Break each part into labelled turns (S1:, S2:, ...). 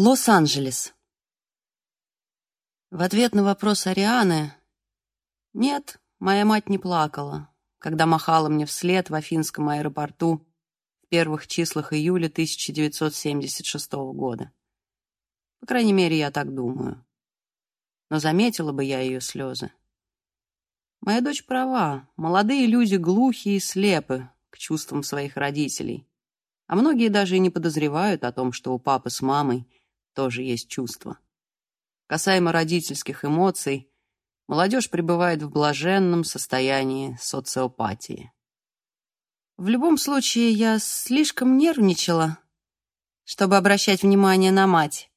S1: Лос-Анджелес. В ответ на вопрос Арианы «Нет, моя мать не плакала, когда махала мне вслед в Афинском аэропорту в первых числах июля 1976 года. По крайней мере, я так думаю. Но заметила бы я ее слезы. Моя дочь права, молодые люди глухи и слепы к чувствам своих родителей, а многие даже и не подозревают о том, что у папы с мамой – тоже есть чувство. Касаемо родительских эмоций, молодежь пребывает в блаженном состоянии социопатии. В любом случае, я слишком нервничала, чтобы обращать внимание на мать.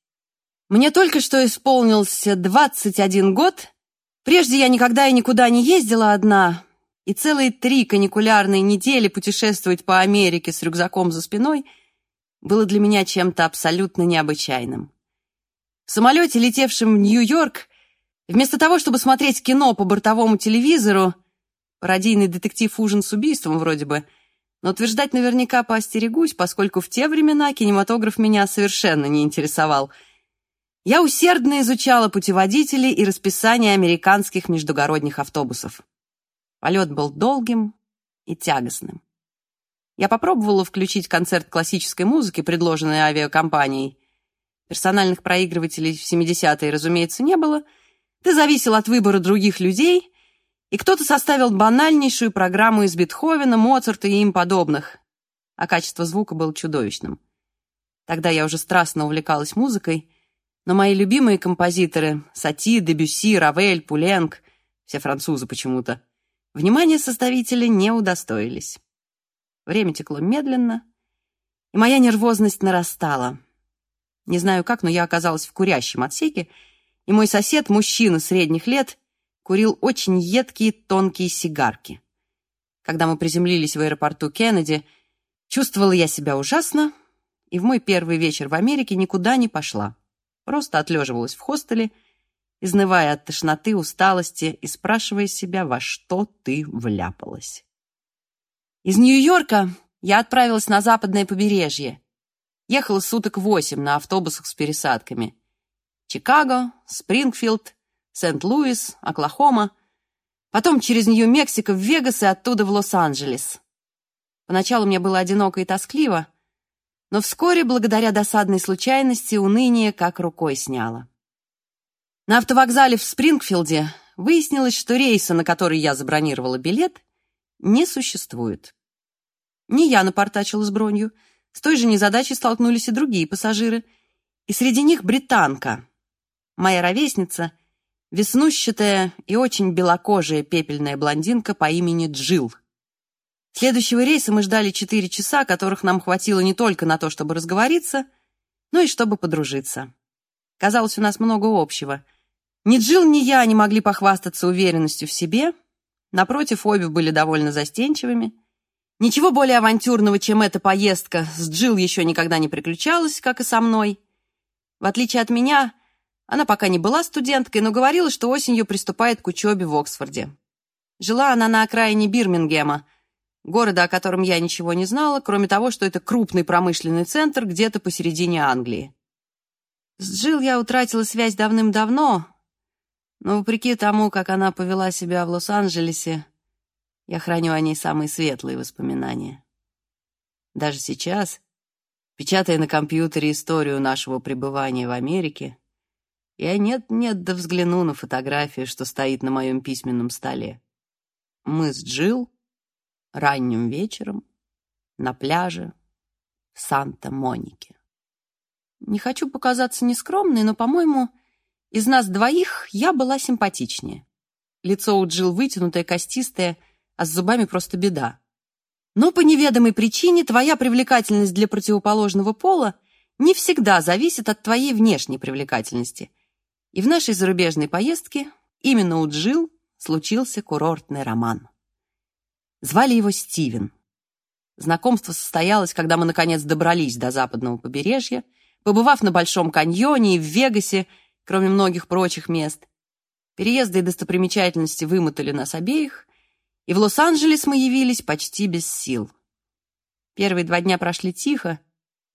S1: Мне только что исполнился 21 год. Прежде я никогда и никуда не ездила одна, и целые три каникулярные недели путешествовать по Америке с рюкзаком за спиной — было для меня чем-то абсолютно необычайным. В самолете, летевшем в Нью-Йорк, вместо того, чтобы смотреть кино по бортовому телевизору, пародийный детектив «Ужин с убийством» вроде бы, но утверждать наверняка поостерегусь, поскольку в те времена кинематограф меня совершенно не интересовал. Я усердно изучала путеводители и расписание американских междугородних автобусов. Полет был долгим и тягостным. Я попробовала включить концерт классической музыки, предложенной авиакомпанией. Персональных проигрывателей в 70-е, разумеется, не было. Ты зависел от выбора других людей, и кто-то составил банальнейшую программу из Бетховена, Моцарта и им подобных. А качество звука было чудовищным. Тогда я уже страстно увлекалась музыкой, но мои любимые композиторы — Сати, Дебюсси, Равель, Пуленг — все французы почему-то — внимания составителя не удостоились. Время текло медленно, и моя нервозность нарастала. Не знаю как, но я оказалась в курящем отсеке, и мой сосед, мужчина средних лет, курил очень едкие тонкие сигарки. Когда мы приземлились в аэропорту Кеннеди, чувствовала я себя ужасно, и в мой первый вечер в Америке никуда не пошла. Просто отлеживалась в хостеле, изнывая от тошноты, усталости и спрашивая себя, во что ты вляпалась. Из Нью-Йорка я отправилась на западное побережье. Ехала суток восемь на автобусах с пересадками. Чикаго, Спрингфилд, Сент-Луис, Оклахома. Потом через Нью-Мексико в Вегас и оттуда в Лос-Анджелес. Поначалу мне было одиноко и тоскливо, но вскоре, благодаря досадной случайности, уныние как рукой сняло. На автовокзале в Спрингфилде выяснилось, что рейса, на который я забронировала билет, не существует. Не я напортачила с бронью. С той же незадачей столкнулись и другие пассажиры. И среди них британка. Моя ровесница, веснущатая и очень белокожая пепельная блондинка по имени Джилл. Следующего рейса мы ждали четыре часа, которых нам хватило не только на то, чтобы разговориться, но и чтобы подружиться. Казалось, у нас много общего. Ни Джилл, ни я не могли похвастаться уверенностью в себе — Напротив, обе были довольно застенчивыми. Ничего более авантюрного, чем эта поездка, с Джилл еще никогда не приключалась, как и со мной. В отличие от меня, она пока не была студенткой, но говорила, что осенью приступает к учебе в Оксфорде. Жила она на окраине Бирмингема, города, о котором я ничего не знала, кроме того, что это крупный промышленный центр где-то посередине Англии. С Джилл я утратила связь давным-давно, но вопреки тому, как она повела себя в Лос-Анджелесе, я храню о ней самые светлые воспоминания. Даже сейчас, печатая на компьютере историю нашего пребывания в Америке, я нет-нет да взгляну на фотографию, что стоит на моем письменном столе. Мы с Джилл ранним вечером на пляже в Санта-Монике. Не хочу показаться нескромной, но, по-моему, из нас двоих я была симпатичнее. Лицо у Джилл вытянутое, костистое, а с зубами просто беда. Но по неведомой причине твоя привлекательность для противоположного пола не всегда зависит от твоей внешней привлекательности. И в нашей зарубежной поездке именно у Джилл случился курортный роман. Звали его Стивен. Знакомство состоялось, когда мы, наконец, добрались до западного побережья, побывав на Большом каньоне и в Вегасе, кроме многих прочих мест. Переезды и достопримечательности вымотали нас обеих, и в Лос-Анджелес мы явились почти без сил. Первые два дня прошли тихо,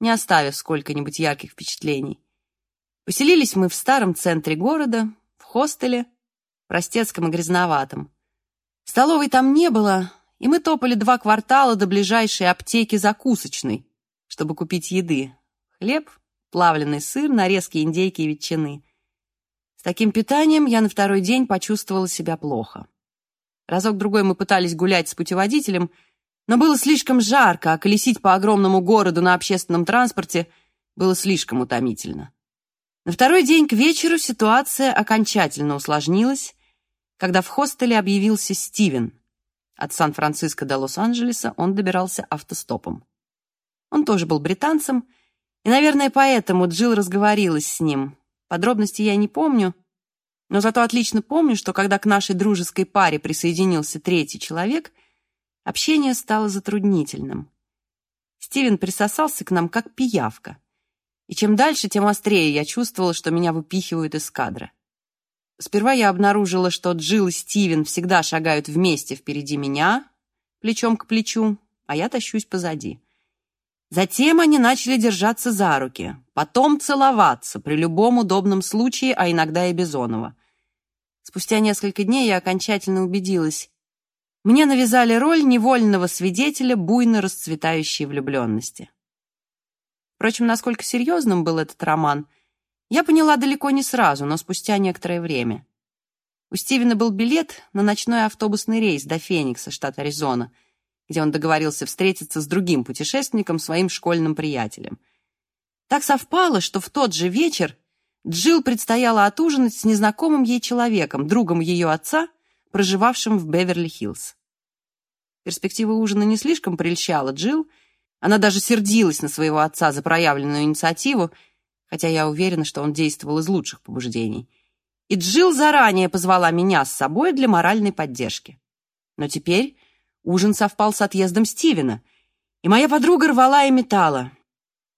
S1: не оставив сколько-нибудь ярких впечатлений. Поселились мы в старом центре города, в хостеле, простецком и грязноватом. Столовой там не было, и мы топали два квартала до ближайшей аптеки закусочной, чтобы купить еды. Хлеб, плавленый сыр, нарезки индейки и ветчины. С таким питанием я на второй день почувствовала себя плохо. Разок-другой мы пытались гулять с путеводителем, но было слишком жарко, а колесить по огромному городу на общественном транспорте было слишком утомительно. На второй день к вечеру ситуация окончательно усложнилась, когда в хостеле объявился Стивен. От Сан-Франциско до Лос-Анджелеса он добирался автостопом. Он тоже был британцем, и, наверное, поэтому Джилл разговорилась с ним. Подробностей я не помню, но зато отлично помню, что когда к нашей дружеской паре присоединился третий человек, общение стало затруднительным. Стивен присосался к нам как пиявка. И чем дальше, тем острее я чувствовала, что меня выпихивают из кадра. Сперва я обнаружила, что Джилл и Стивен всегда шагают вместе впереди меня, плечом к плечу, а я тащусь позади. Затем они начали держаться за руки, потом целоваться при любом удобном случае, а иногда и Бизонова. Спустя несколько дней я окончательно убедилась. Мне навязали роль невольного свидетеля буйно расцветающей влюбленности. Впрочем, насколько серьезным был этот роман, я поняла далеко не сразу, но спустя некоторое время. У Стивена был билет на ночной автобусный рейс до Феникса, штат Аризона — где он договорился встретиться с другим путешественником, своим школьным приятелем. Так совпало, что в тот же вечер Джилл предстояло отужинать с незнакомым ей человеком, другом ее отца, проживавшим в Беверли-Хиллз. Перспектива ужина не слишком прельщала Джилл, она даже сердилась на своего отца за проявленную инициативу, хотя я уверена, что он действовал из лучших побуждений. И Джилл заранее позвала меня с собой для моральной поддержки. Но теперь Ужин совпал с отъездом Стивена, и моя подруга рвала и метала.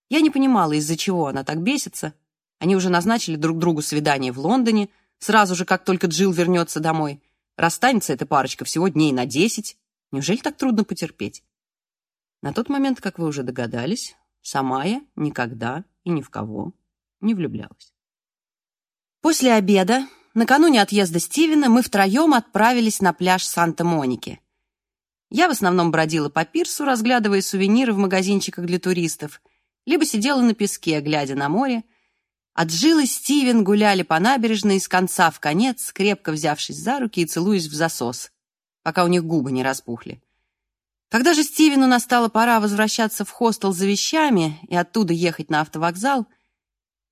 S1: Я не понимала, из-за чего она так бесится. Они уже назначили друг другу свидание в Лондоне, сразу же, как только Джилл вернется домой. Расстанется эта парочка всего дней на десять. Неужели так трудно потерпеть? На тот момент, как вы уже догадались, сама я никогда и ни в кого не влюблялась. После обеда, накануне отъезда Стивена, мы втроем отправились на пляж Санта-Моники. Я в основном бродила по пирсу, разглядывая сувениры в магазинчиках для туристов, либо сидела на песке, глядя на море. А Джилл и Стивен гуляли по набережной из конца в конец, крепко взявшись за руки и целуясь в засос, пока у них губы не распухли. Когда же Стивену настала пора возвращаться в хостел за вещами и оттуда ехать на автовокзал,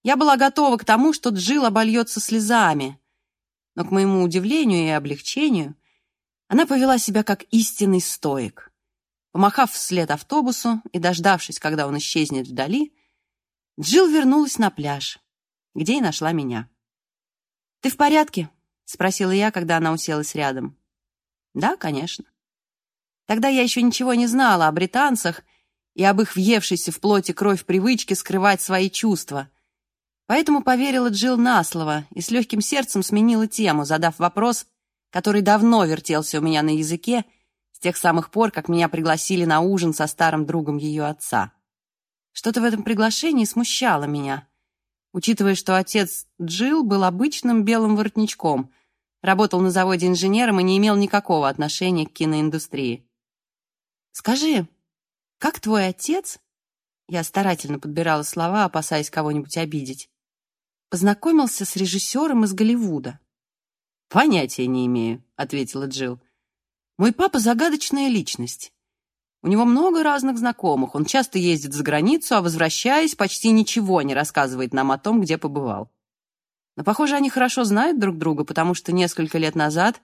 S1: я была готова к тому, что Джилл обольется слезами. Но, к моему удивлению и облегчению, она повела себя как истинный стоик. Помахав вслед автобусу и дождавшись, когда он исчезнет вдали, Джилл вернулась на пляж, где и нашла меня. «Ты в порядке?» — спросила я, когда она уселась рядом. «Да, конечно». Тогда я еще ничего не знала о британцах и об их въевшейся в плоти кровь привычке скрывать свои чувства. Поэтому поверила Джилл на слово и с легким сердцем сменила тему, задав вопрос, который давно вертелся у меня на языке с тех самых пор, как меня пригласили на ужин со старым другом ее отца. Что-то в этом приглашении смущало меня, учитывая, что отец Джилл был обычным белым воротничком, работал на заводе инженером и не имел никакого отношения к киноиндустрии. «Скажи, как твой отец...» Я старательно подбирала слова, опасаясь кого-нибудь обидеть. Познакомился с режиссером из Голливуда. «Понятия не имею», — ответила Джилл. «Мой папа — загадочная личность. У него много разных знакомых, он часто ездит за границу, а, возвращаясь, почти ничего не рассказывает нам о том, где побывал. Но, похоже, они хорошо знают друг друга, потому что несколько лет назад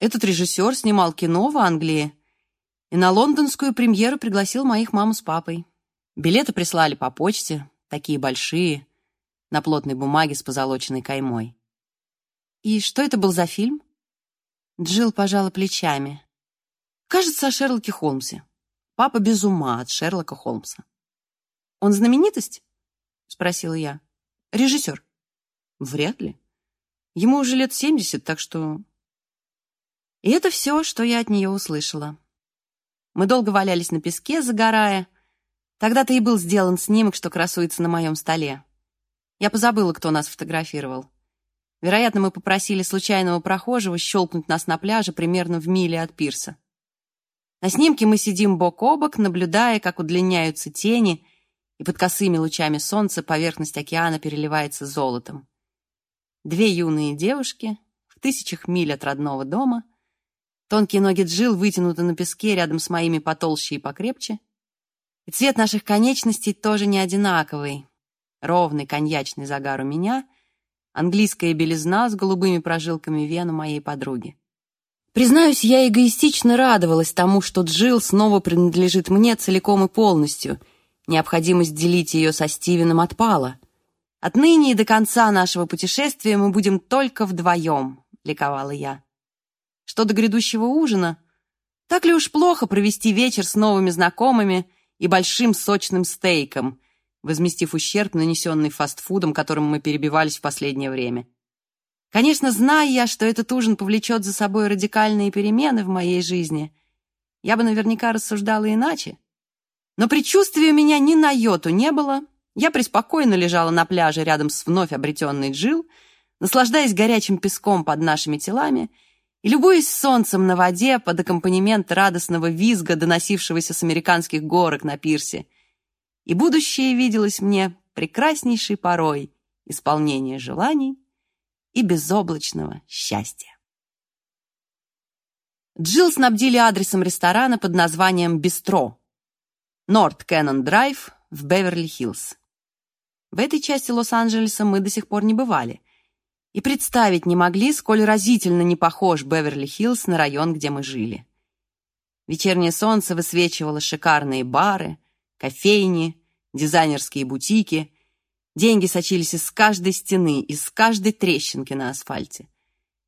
S1: этот режиссер снимал кино в Англии и на лондонскую премьеру пригласил моих маму с папой. Билеты прислали по почте, такие большие, на плотной бумаге с позолоченной каймой. «И что это был за фильм?» Джилл пожала плечами. «Кажется, о Шерлоке Холмсе. Папа без ума от Шерлока Холмса». «Он знаменитость?» — спросила я. «Режиссер?» «Вряд ли. Ему уже лет семьдесят, так что...» И это все, что я от нее услышала. Мы долго валялись на песке, загорая. Тогда-то и был сделан снимок, что красуется на моем столе. Я позабыла, кто нас фотографировал. Вероятно, мы попросили случайного прохожего щелкнуть нас на пляже примерно в миле от пирса. На снимке мы сидим бок о бок, наблюдая, как удлиняются тени, и под косыми лучами солнца поверхность океана переливается золотом. Две юные девушки в тысячах миль от родного дома. Тонкие ноги Джил вытянуты на песке рядом с моими потолще и покрепче. И цвет наших конечностей тоже не одинаковый. Ровный коньячный загар у меня, английская белизна с голубыми прожилками вен у моей подруги. Признаюсь, я эгоистично радовалась тому, что Джил снова принадлежит мне целиком и полностью. Необходимость делить ее со Стивеном отпала. Отныне и до конца нашего путешествия мы будем только вдвоем, ликовала я. Что до грядущего ужина, так ли уж плохо провести вечер с новыми знакомыми и большим сочным стейком, возместив ущерб, нанесенный фастфудом, которым мы перебивались в последнее время. Конечно, зная я, что этот ужин повлечет за собой радикальные перемены в моей жизни, я бы наверняка рассуждала иначе. Но предчувствия у меня ни на йоту не было, я преспокойно лежала на пляже рядом с вновь обретенной Джил, наслаждаясь горячим песком под нашими телами и любуясь солнцем на воде под аккомпанемент радостного визга, доносившегося с американских горок на пирсе. И будущее виделось мне прекраснейшей порой исполнения желаний и безоблачного счастья. Джилл снабдили адресом ресторана под названием «Бистро», Норт Кэннон Драйв в Беверли-Хиллз. В этой части Лос-Анджелеса мы до сих пор не бывали. И представить не могли, сколь разительно не похож Беверли-Хиллз на район, где мы жили. Вечернее солнце высвечивало шикарные бары, кофейни, дизайнерские бутики. Деньги сочились из каждой стены, из каждой трещинки на асфальте.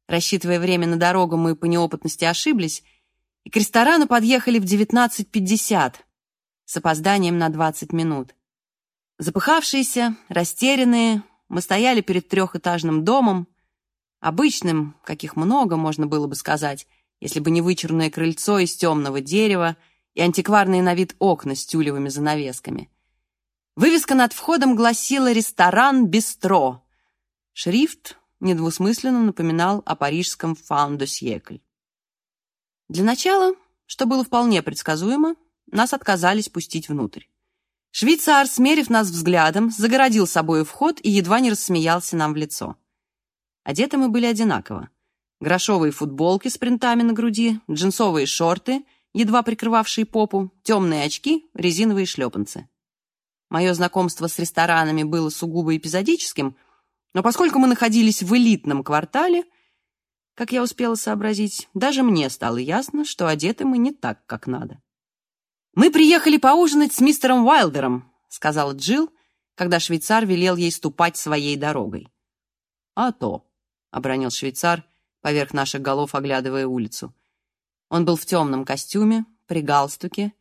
S1: Рассчитывая время на дорогу, мы по неопытности ошиблись, и к ресторану подъехали в 19.50 с опозданием на 20 минут. Запыхавшиеся, растерянные, мы стояли перед трехэтажным домом, обычным, каких много, можно было бы сказать, если бы не вычурное крыльцо из темного дерева и антикварные на вид окна с тюлевыми занавесками. Вывеска над входом гласила «Ресторан Бистро». Шрифт недвусмысленно напоминал о парижском «Фан де сьекль». Для начала, что было вполне предсказуемо, нас отказались пустить внутрь. Швейцар, смерив нас взглядом, загородил собой вход и едва не рассмеялся нам в лицо. Одеты мы были одинаково. Грошовые футболки с принтами на груди, джинсовые шорты, едва прикрывавшие попу, темные очки, резиновые шлепанцы. Мое знакомство с ресторанами было сугубо эпизодическим, но поскольку мы находились в элитном квартале, как я успела сообразить, даже мне стало ясно, что одеты мы не так, как надо. «Мы приехали поужинать с мистером Уайлдером», — сказала Джилл, когда швейцар велел ей ступать своей дорогой. «А то», — обронил швейцар, поверх наших голов оглядывая улицу. Он был в темном костюме, при галстуке,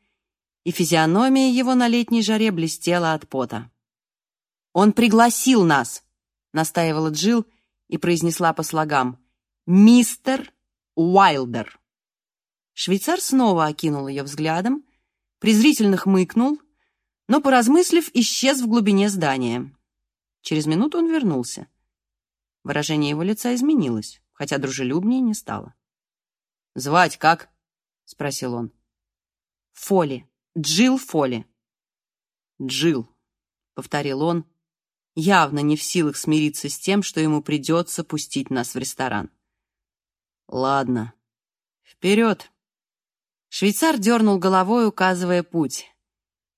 S1: и физиономия его на летней жаре блестела от пота. «Он пригласил нас», — настаивала Джилл и произнесла по слогам. «Мистер Уайлдер». Швейцар снова окинул ее взглядом, презрительно хмыкнул, но, поразмыслив, исчез в глубине здания. Через минуту он вернулся. Выражение его лица изменилось, хотя дружелюбнее не стало. «Звать как?» — спросил он. «Фоли. Джил Фоли». «Джил», — повторил он, явно не в силах смириться с тем, что ему придется пустить нас в ресторан. «Ладно. Вперед!» Швейцар дернул головой, указывая путь.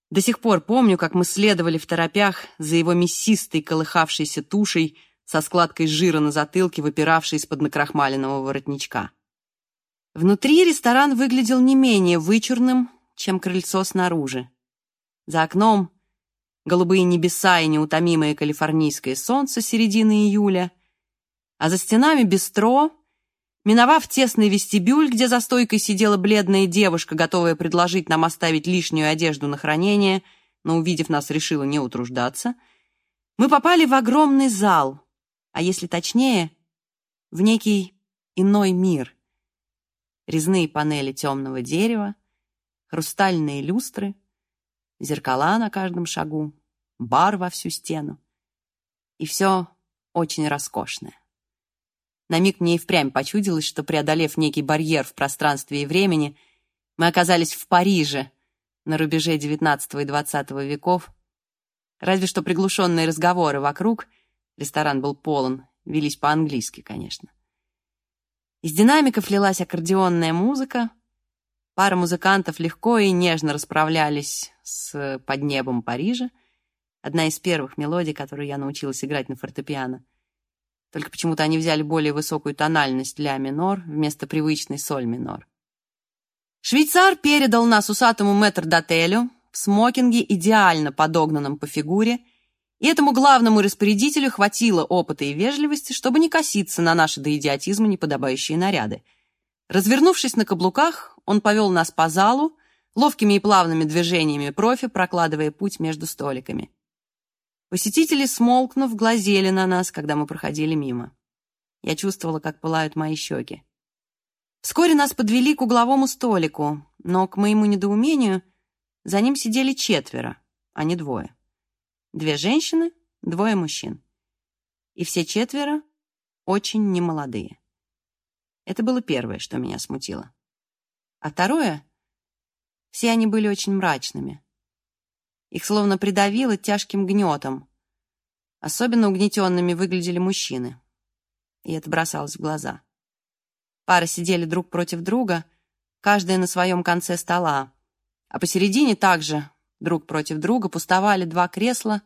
S1: До сих пор помню, как мы следовали в торопях за его мясистой, колыхавшейся тушей со складкой жира на затылке, выпиравшей из-под накрахмаленного воротничка. Внутри ресторан выглядел не менее вычурным, чем крыльцо снаружи. За окном голубые небеса и неутомимое калифорнийское солнце середины июля, а за стенами бистро Миновав тесный вестибюль, где за стойкой сидела бледная девушка, готовая предложить нам оставить лишнюю одежду на хранение, но, увидев нас, решила не утруждаться, мы попали в огромный зал, а если точнее, в некий иной мир. Резные панели темного дерева, хрустальные люстры, зеркала на каждом шагу, бар во всю стену. и все очень роскошное. На миг мне и впрямь почудилось, что, преодолев некий барьер в пространстве и времени, мы оказались в Париже на рубеже XIX и XX веков. Разве что приглушенные разговоры вокруг, ресторан был полон, велись по-английски, конечно. Из динамиков лилась аккордеонная музыка, пара музыкантов легко и нежно расправлялись с «Под небом Парижа», одна из первых мелодий, которую я научилась играть на фортепиано. Только почему-то они взяли более высокую тональность ля минор вместо привычной соль минор. Швейцар передал нас усатому метрдотелю в смокинге, идеально подогнанном по фигуре, и этому главному распорядителю хватило опыта и вежливости, чтобы не коситься на наши до идиотизма неподобающие наряды. Развернувшись на каблуках, он повел нас по залу, ловкими и плавными движениями профи, прокладывая путь между столиками. Посетители, смолкнув, глазели на нас, когда мы проходили мимо. Я чувствовала, как пылают мои щеки. Вскоре нас подвели к угловому столику, но, к моему недоумению, за ним сидели четверо, а не двое. Две женщины, двое мужчин. И все четверо очень немолодые. Это было первое, что меня смутило. А второе — все они были очень мрачными. Их словно придавило тяжким гнетом. Особенно угнетенными выглядели мужчины. И это бросалось в глаза. Пары сидели друг против друга, каждая на своем конце стола, а посередине также друг против друга пустовали два кресла,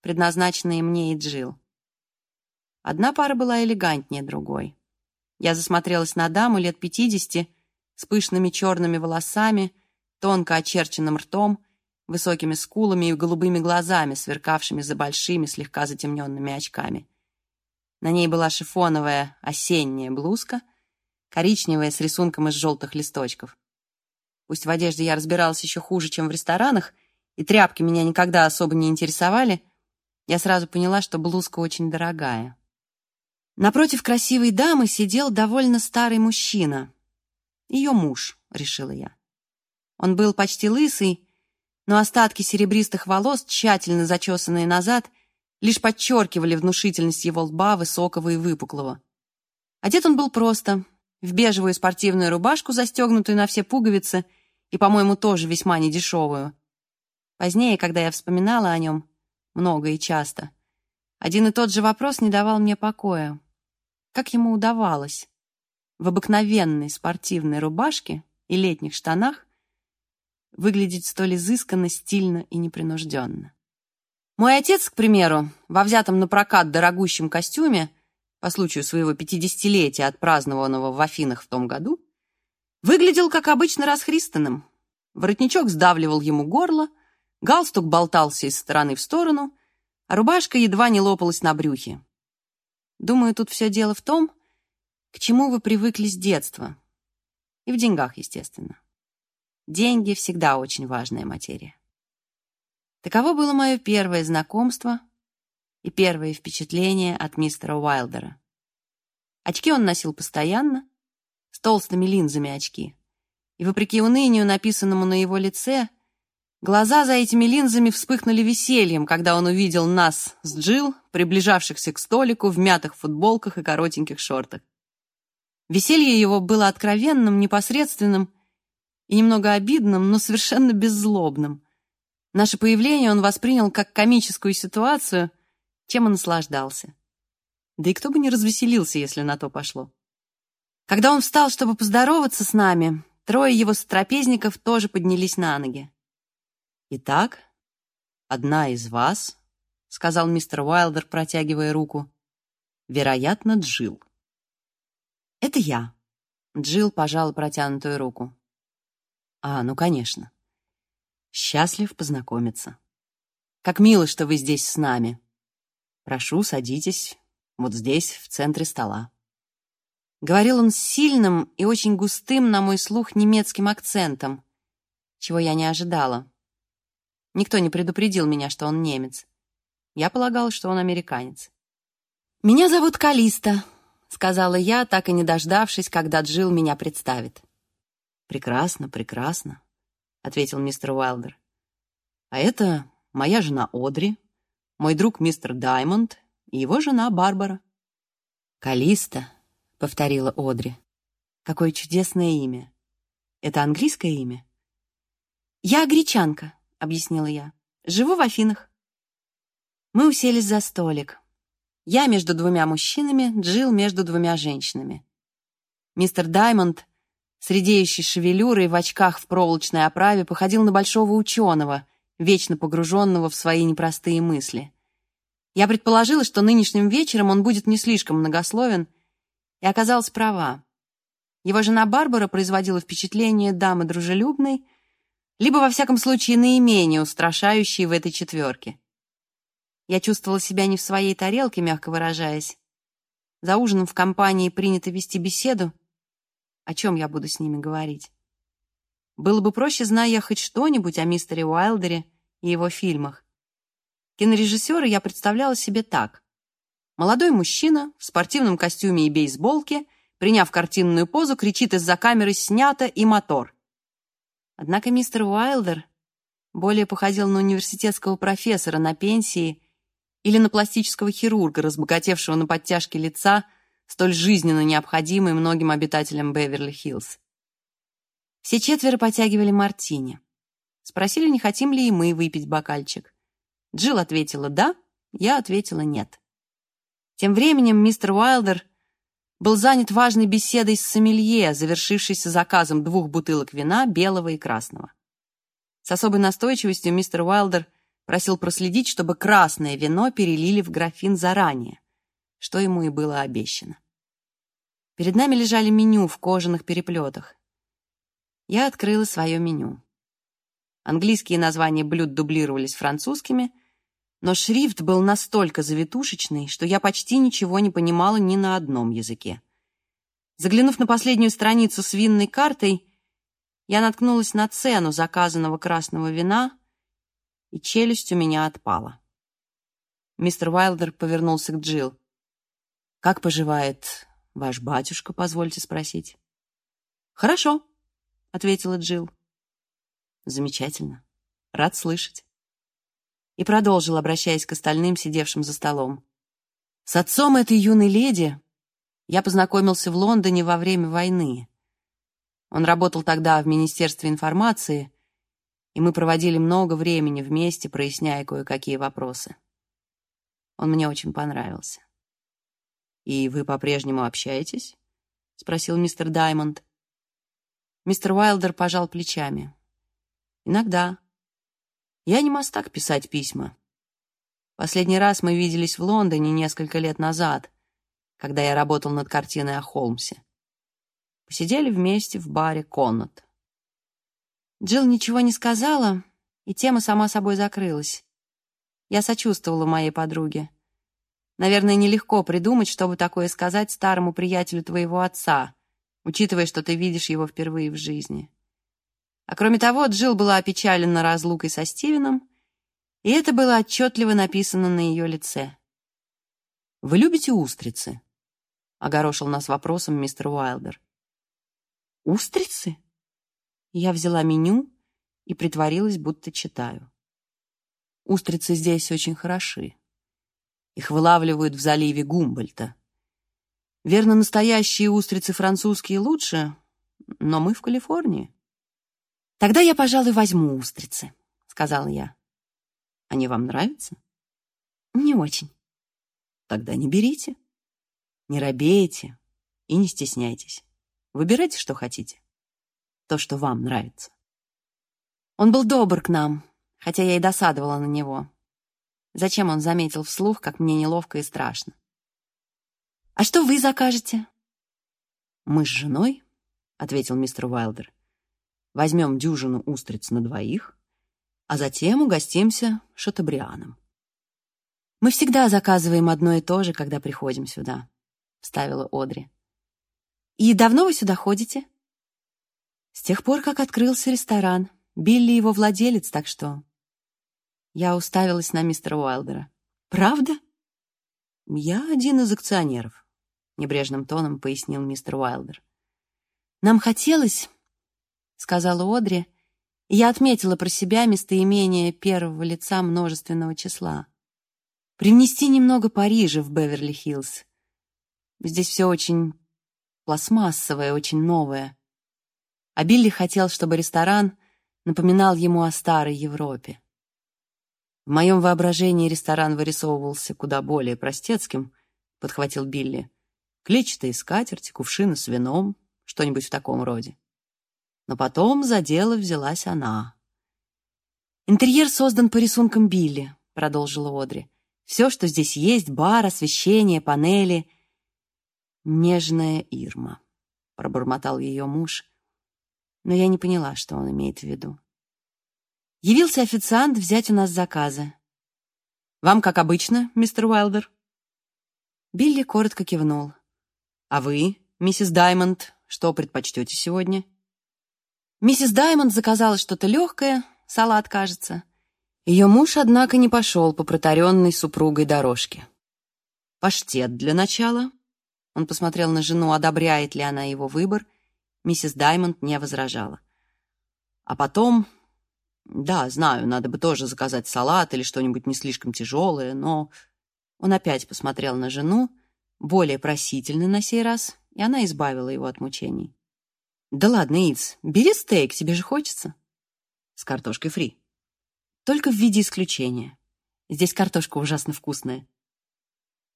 S1: предназначенные мне и Джил. Одна пара была элегантнее другой. Я засмотрелась на даму лет пятидесяти с пышными черными волосами, тонко очерченным ртом, высокими скулами и голубыми глазами, сверкавшими за большими, слегка затемненными очками. На ней была шифоновая осенняя блузка, коричневая с рисунком из желтых листочков. Пусть в одежде я разбиралась еще хуже, чем в ресторанах, и тряпки меня никогда особо не интересовали, я сразу поняла, что блузка очень дорогая. Напротив красивой дамы сидел довольно старый мужчина. Ее муж, решила я. Он был почти лысый, но остатки серебристых волос, тщательно зачесанные назад, лишь подчеркивали внушительность его лба, высокого и выпуклого. Одет он был просто, в бежевую спортивную рубашку, застегнутую на все пуговицы, и, по-моему, тоже весьма недешевую. Позднее, когда я вспоминала о нем, много и часто, один и тот же вопрос не давал мне покоя. Как ему удавалось в обыкновенной спортивной рубашке и летних штанах выглядеть столь изысканно, стильно и непринужденно. Мой отец, к примеру, во взятом на прокат дорогущем костюме по случаю своего пятидесятилетия, отпразднованного в Афинах в том году, выглядел, как обычно, расхристанным. Воротничок сдавливал ему горло, галстук болтался из стороны в сторону, а рубашка едва не лопалась на брюхе. Думаю, тут все дело в том, к чему вы привыкли с детства. И в деньгах, естественно. Деньги всегда очень важная материя. Таково было мое первое знакомство и первое впечатление от мистера Уайлдера. Очки он носил постоянно, с толстыми линзами очки. И вопреки унынию, написанному на его лице, глаза за этими линзами вспыхнули весельем, когда он увидел нас с Джилл, приближавшихся к столику в мятых футболках и коротеньких шортах. Веселье его было откровенным, непосредственным и немного обидным, но совершенно беззлобным. Наше появление он воспринял как комическую ситуацию, чем и наслаждался. Да и кто бы не развеселился, если на то пошло. Когда он встал, чтобы поздороваться с нами, трое его сотрапезников тоже поднялись на ноги. «Итак, одна из вас», — сказал мистер Уайлдер, протягивая руку, — «вероятно, Джил. «Это я», — Джил пожал протянутую руку. А, ну, конечно. Счастлив познакомиться. Как мило, что вы здесь с нами. Прошу, садитесь вот здесь, в центре стола. Говорил он с сильным и очень густым, на мой слух, немецким акцентом, чего я не ожидала. Никто не предупредил меня, что он немец. Я полагала, что он американец. «Меня зовут Калиста», — сказала я, так и не дождавшись, когда Джилл меня представит. «Прекрасно, прекрасно», — ответил мистер Уайлдер. «А это моя жена Одри, мой друг мистер Даймонд и его жена Барбара.
S2: «Калиста», — повторила Одри.
S1: «Какое чудесное имя. Это английское имя?»
S2: «Я гречанка», — объяснила я. «Живу в Афинах».
S1: Мы уселись за столик. Я между двумя мужчинами, Джилл между двумя женщинами. Мистер Даймонд, с редеющей шевелюрой в очках в проволочной оправе, походил на большого ученого, вечно погруженного в свои непростые мысли. Я предположила, что нынешним вечером он будет не слишком многословен, и оказалась права. Его жена Барбара производила впечатление дамы дружелюбной, либо, во всяком случае, наименее устрашающей в этой четверке. Я чувствовала себя не в своей тарелке, мягко выражаясь. За ужином в компании принято вести беседу. О чем я буду с ними говорить? Было бы проще, зная хоть что-нибудь о мистере Уайлдере и его фильмах. Кинорежиссера я представляла себе так. Молодой мужчина в спортивном костюме и бейсболке, приняв картинную позу, кричит из-за камеры «Снято!» и «Мотор!». Однако мистер Уайлдер более походил на университетского профессора на пенсии или на пластического хирурга, разбогатевшего на подтяжке лица, столь жизненно необходимой многим обитателям Беверли-Хиллз. Все четверо потягивали мартини. Спросили, не хотим ли и мы выпить бокальчик. Джилл ответила «да», я ответила «нет». Тем временем мистер Уайлдер был занят важной беседой с сомелье, завершившейся заказом двух бутылок вина, белого и красного. С особой настойчивостью мистер Уайлдер просил проследить, чтобы красное вино перелили в графин заранее, что ему и было обещано. Перед нами лежали меню в кожаных переплетах. Я открыла свое меню. Английские названия блюд дублировались французскими, но шрифт был настолько завитушечный, что я почти ничего не понимала ни на одном языке. Заглянув на последнюю страницу с винной картой, я наткнулась на цену заказанного красного вина и челюсть у меня отпала. Мистер Уайлдер повернулся к Джилл. «Как поживает ваш батюшка, позвольте спросить?» «Хорошо», — ответила Джилл. «Замечательно. Рад слышать». И продолжил, обращаясь к остальным, сидевшим за столом. «С отцом этой юной леди я познакомился в Лондоне во время войны. Он работал тогда в Министерстве информации и мы проводили много времени вместе, проясняя кое-какие вопросы. Он мне очень понравился. «И вы по-прежнему общаетесь?» — спросил мистер Даймонд. Мистер Уайлдер пожал плечами. «Иногда. Я не мастак писать письма. Последний раз мы виделись в Лондоне несколько лет назад, когда я работал над картиной о Холмсе. Посидели вместе в баре «Коннот». Джилл ничего не сказала, и тема сама собой закрылась. Я сочувствовала моей подруге. Наверное, нелегко придумать, чтобы такое сказать старому приятелю твоего отца, учитывая, что ты видишь его впервые в жизни. А кроме того, Джилл была опечалена разлукой со Стивеном, и это было отчетливо написано на ее лице. «Вы любите устрицы?» — огорошил нас вопросом мистер Уайлдер. «Устрицы?» Я взяла меню и притворилась, будто читаю. Устрицы здесь очень хороши. Их вылавливают в заливе Гумбольта. Верно, настоящие устрицы французские лучше, но мы в Калифорнии. Тогда я, пожалуй, возьму устрицы, сказала я. Они вам нравятся? Не очень. Тогда не берите. Не робейте и не стесняйтесь. Выбирайте, что хотите то, что вам нравится. Он был добр к нам, хотя я и досадовала на него. Зачем он заметил вслух, как мне неловко и страшно? «А что вы закажете?» «Мы с женой», — ответил мистер Уайлдер, «возьмем дюжину устриц на двоих, а затем угостимся шатабрианом». «Мы всегда заказываем одно и то же, когда приходим сюда», — вставила Одри. «И давно вы сюда ходите?» С тех пор, как открылся ресторан. Билли его владелец, так что... Я уставилась на мистера Уайлдера. «Правда?» «Я один из акционеров», — небрежным тоном пояснил мистер Уайлдер. «Нам хотелось», — сказала Одри, я отметила про себя местоимение первого лица множественного числа. привнести немного Парижа в Беверли-Хиллз. Здесь все очень пластмассовое, очень новое. А Билли хотел, чтобы ресторан напоминал ему о старой Европе. В моем воображении ресторан вырисовывался куда более простецким, подхватил Билли. Клетчатые скатерти, кувшины с вином, что-нибудь в таком роде. Но потом за дело взялась она. «Интерьер создан по рисункам Билли», — продолжила Одри. «Все, что здесь есть, бар, освещение, панели...» «Нежная Ирма», — пробормотал ее муж, но я не поняла, что он имеет в виду. Явился официант взять у нас заказы. «Вам как обычно, мистер Уайлдер?» Билли коротко кивнул. «А вы, миссис Даймонд, что предпочтете сегодня?» Миссис Даймонд заказала что-то легкое, салат, кажется. Ее муж, однако, не пошел по протаренной супругой дорожке. «Паштет для начала». Он посмотрел на жену, одобряет ли она его выбор. Миссис Даймонд не возражала. А потом да, знаю, надо бы тоже заказать салат или что-нибудь не слишком тяжелое, но... Он опять посмотрел на жену, более просительно на сей раз, и она избавила его от мучений. «Да ладно, Иц, бери стейк, тебе же хочется». «С картошкой фри». «Только в виде исключения. Здесь картошка ужасно вкусная».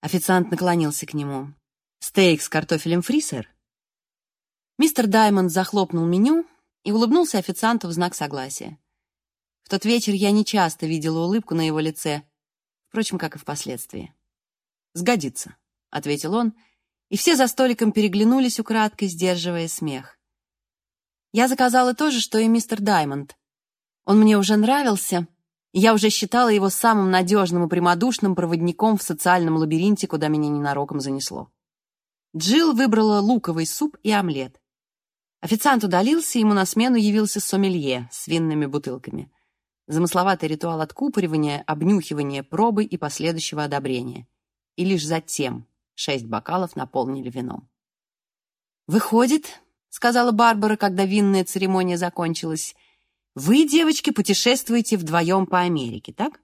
S1: Официант наклонился к нему. «Стейк с картофелем фри, сэр?» Мистер Даймонд захлопнул меню и улыбнулся официанту в знак согласия. В тот вечер я нечасто видела улыбку на его лице, впрочем, как и впоследствии. «Сгодится», — ответил он, и все за столиком переглянулись украдкой, сдерживая смех. Я заказала то же, что и мистер Даймонд. Он мне уже нравился, и я уже считала его самым надежным и прямодушным проводником в социальном лабиринте, куда меня ненароком занесло. Джилл выбрала луковый суп и омлет. Официант удалился, ему на смену явился сомелье с винными бутылками замысловатый ритуал откупоривания, обнюхивания пробы и последующего одобрения. И лишь затем шесть бокалов наполнили вином. «Выходит, — сказала Барбара, когда винная церемония закончилась, — вы, девочки, путешествуете вдвоем по Америке, так?»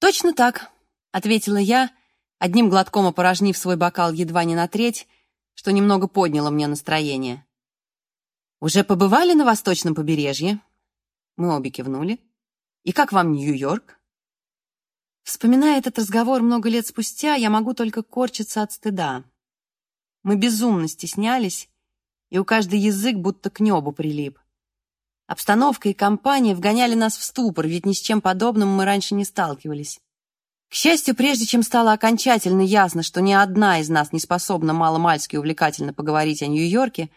S1: «Точно так», — ответила я, одним глотком опорожнив свой бокал едва не на треть, что немного подняло мне настроение. «Уже побывали на восточном побережье?» Мы обе кивнули. И как вам Нью-Йорк?» Вспоминая этот разговор много лет спустя, я могу только корчиться от стыда. Мы безумно стеснялись, и у каждый язык будто к небу прилип. Обстановка и компания вгоняли нас в ступор, ведь ни с чем подобным мы раньше не сталкивались. К счастью, прежде чем стало окончательно ясно, что ни одна из нас не способна маломальски увлекательно поговорить о Нью-Йорке,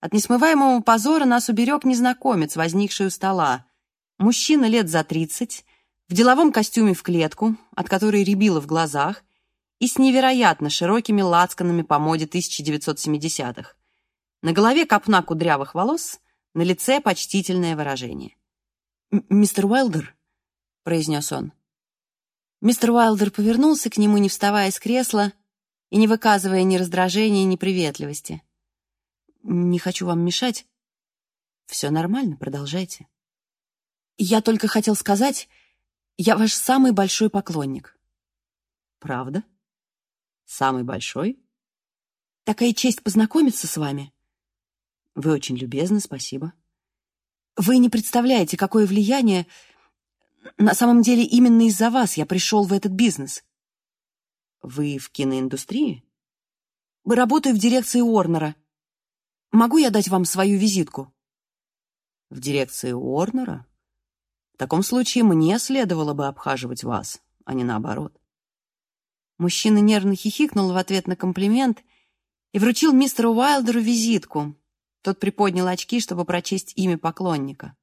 S1: от несмываемого позора нас уберег незнакомец, возникший у стола. Мужчина лет за тридцать, в деловом костюме в клетку, от которой рябило в глазах, и с невероятно широкими лацканами по моде 1970-х. На голове копна кудрявых волос, на лице почтительное выражение. «Мистер Уайлдер?» — произнес он. Мистер Уайлдер повернулся к нему, не вставая с кресла и не выказывая ни раздражения, ни приветливости. «Не хочу вам мешать. Все нормально, продолжайте». Я только хотел сказать, я ваш самый большой поклонник. Правда? Самый большой? Такая честь познакомиться с вами. Вы очень любезны, спасибо. Вы не представляете, какое влияние... На самом деле, именно из-за вас я пришел в этот бизнес. Вы в киноиндустрии? Работаю в дирекции Уорнера. Могу я дать вам свою визитку? В дирекции Уорнера? В таком случае мне следовало бы обхаживать вас, а не наоборот. Мужчина нервно хихикнул в ответ на комплимент и вручил мистеру Уайлдеру визитку. Тот приподнял очки, чтобы прочесть имя поклонника.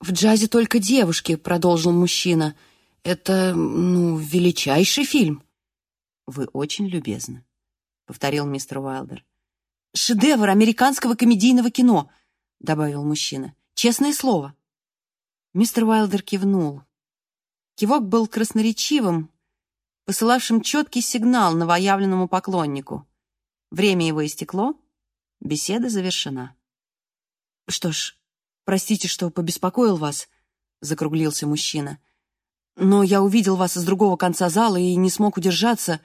S1: «В джазе только девушки», — продолжил мужчина. «Это, ну, величайший фильм». «Вы очень любезны», — повторил мистер Уайлдер. «Шедевр американского комедийного кино», — добавил мужчина. «Честное слово». Мистер Уайлдер кивнул. Кивок был красноречивым, посылавшим четкий сигнал новоявленному поклоннику. Время его истекло, беседа завершена. «Что ж, простите, что побеспокоил вас», — закруглился мужчина. но я увидел вас из другого конца зала и не смог удержаться.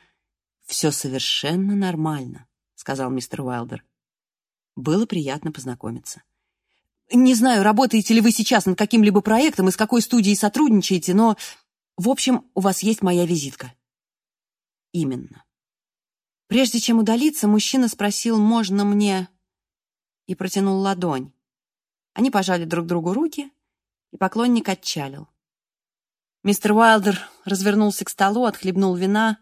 S1: Все совершенно нормально, сказал мистер Уайлдер. Было приятно познакомиться. Не знаю, работаете ли вы сейчас над каким-либо проектом и с какой студией сотрудничаете, но, в общем, у вас есть моя визитка. Именно. Прежде чем удалиться, мужчина спросил, можно мне, и протянул ладонь. Они пожали друг другу руки, и поклонник отчалил. Мистер Уайлдер развернулся к столу, отхлебнул вина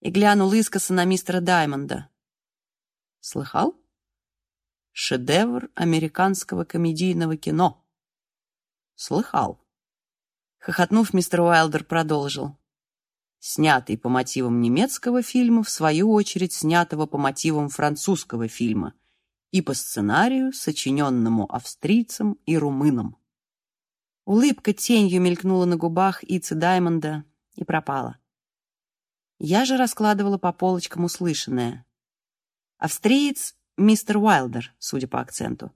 S1: и глянул искоса на мистера Даймонда. «Слыхал? Шедевр американского комедийного кино». «Слыхал». Хохотнув, мистер Уайлдер продолжил. Снятый по мотивам немецкого фильма, в свою очередь, снятого по мотивам французского фильма — и по сценарию, сочиненному австрийцам и румынам. Улыбка тенью мелькнула на губах Ицы Даймонда и пропала. Я же раскладывала по полочкам услышанное. Австриец — мистер Уайлдер, судя по акценту.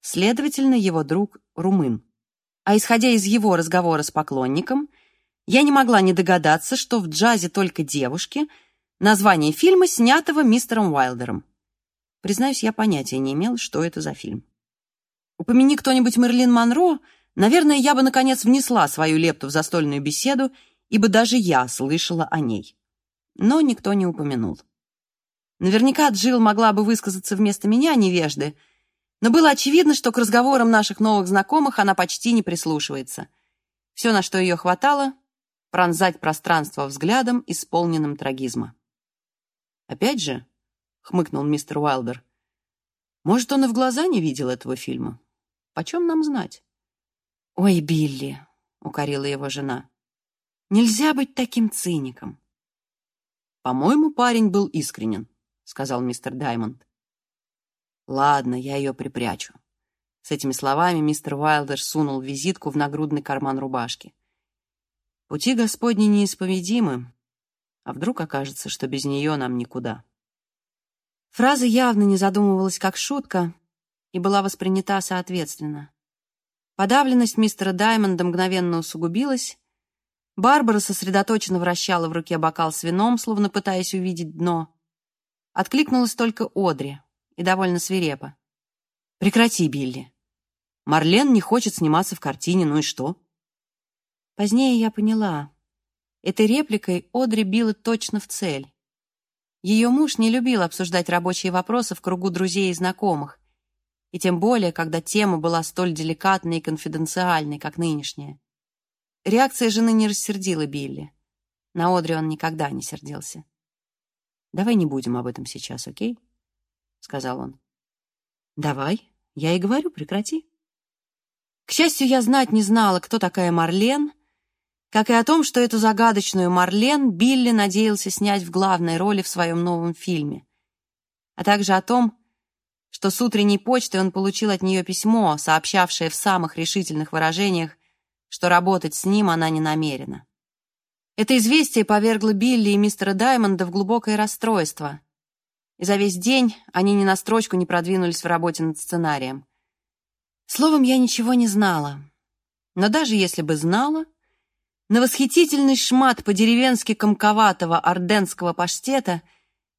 S1: Следовательно, его друг — румын. А исходя из его разговора с поклонником, я не могла не догадаться, что в джазе только девушки — название фильма, снятого мистером Уайлдером. Признаюсь, я понятия не имел, что это за фильм. Упомяни кто-нибудь Мерлин Монро, наверное, я бы, наконец, внесла свою лепту в застольную беседу, ибо даже я слышала о ней. Но никто не упомянул. Наверняка Джилл могла бы высказаться вместо меня, невежды, но было очевидно, что к разговорам наших новых знакомых она почти не прислушивается. Все, на что ее хватало — пронзать пространство взглядом, исполненным трагизма. Опять же, хмыкнул мистер Уайлдер. Может, он и в глаза не видел этого фильма? Почем нам знать? Ой, Билли, укорила его жена. Нельзя быть таким циником. По-моему, парень был искренен, сказал мистер Даймонд. Ладно, я ее припрячу. С этими словами мистер Уайлдер сунул визитку в нагрудный карман рубашки. Пути Господни неисповедимы, а вдруг окажется, что без нее нам никуда. Фраза явно не задумывалась как шутка и была воспринята соответственно. Подавленность мистера Даймонда мгновенно усугубилась. Барбара сосредоточенно вращала в руке бокал с вином, словно пытаясь увидеть дно. Откликнулась только Одри, и довольно свирепо. «Прекрати, Билли. Марлен не хочет сниматься в картине, ну и что?» Позднее я поняла. Этой репликой Одри била точно в цель. Ее муж не любил обсуждать рабочие вопросы в кругу друзей и знакомых, и тем более, когда тема была столь деликатной и конфиденциальной, как нынешняя. Реакция жены не рассердила Билли. На Одри он никогда не сердился. «Давай не будем об этом сейчас, окей?» — сказал он. «Давай, я и говорю, прекрати». К счастью, я знать не знала, кто такая Марлен, как и о том, что эту загадочную Марлен Билли надеялся снять в главной роли в своем новом фильме, а также о том, что с утренней почты он получил от нее письмо, сообщавшее в самых решительных выражениях, что работать с ним она не намерена. Это известие повергло Билли и мистера Даймонда в глубокое расстройство, и за весь день они ни на строчку не продвинулись в работе над сценарием. Словом, я ничего не знала. Но даже если бы знала, на восхитительный шмат по-деревенски комковатого орденского паштета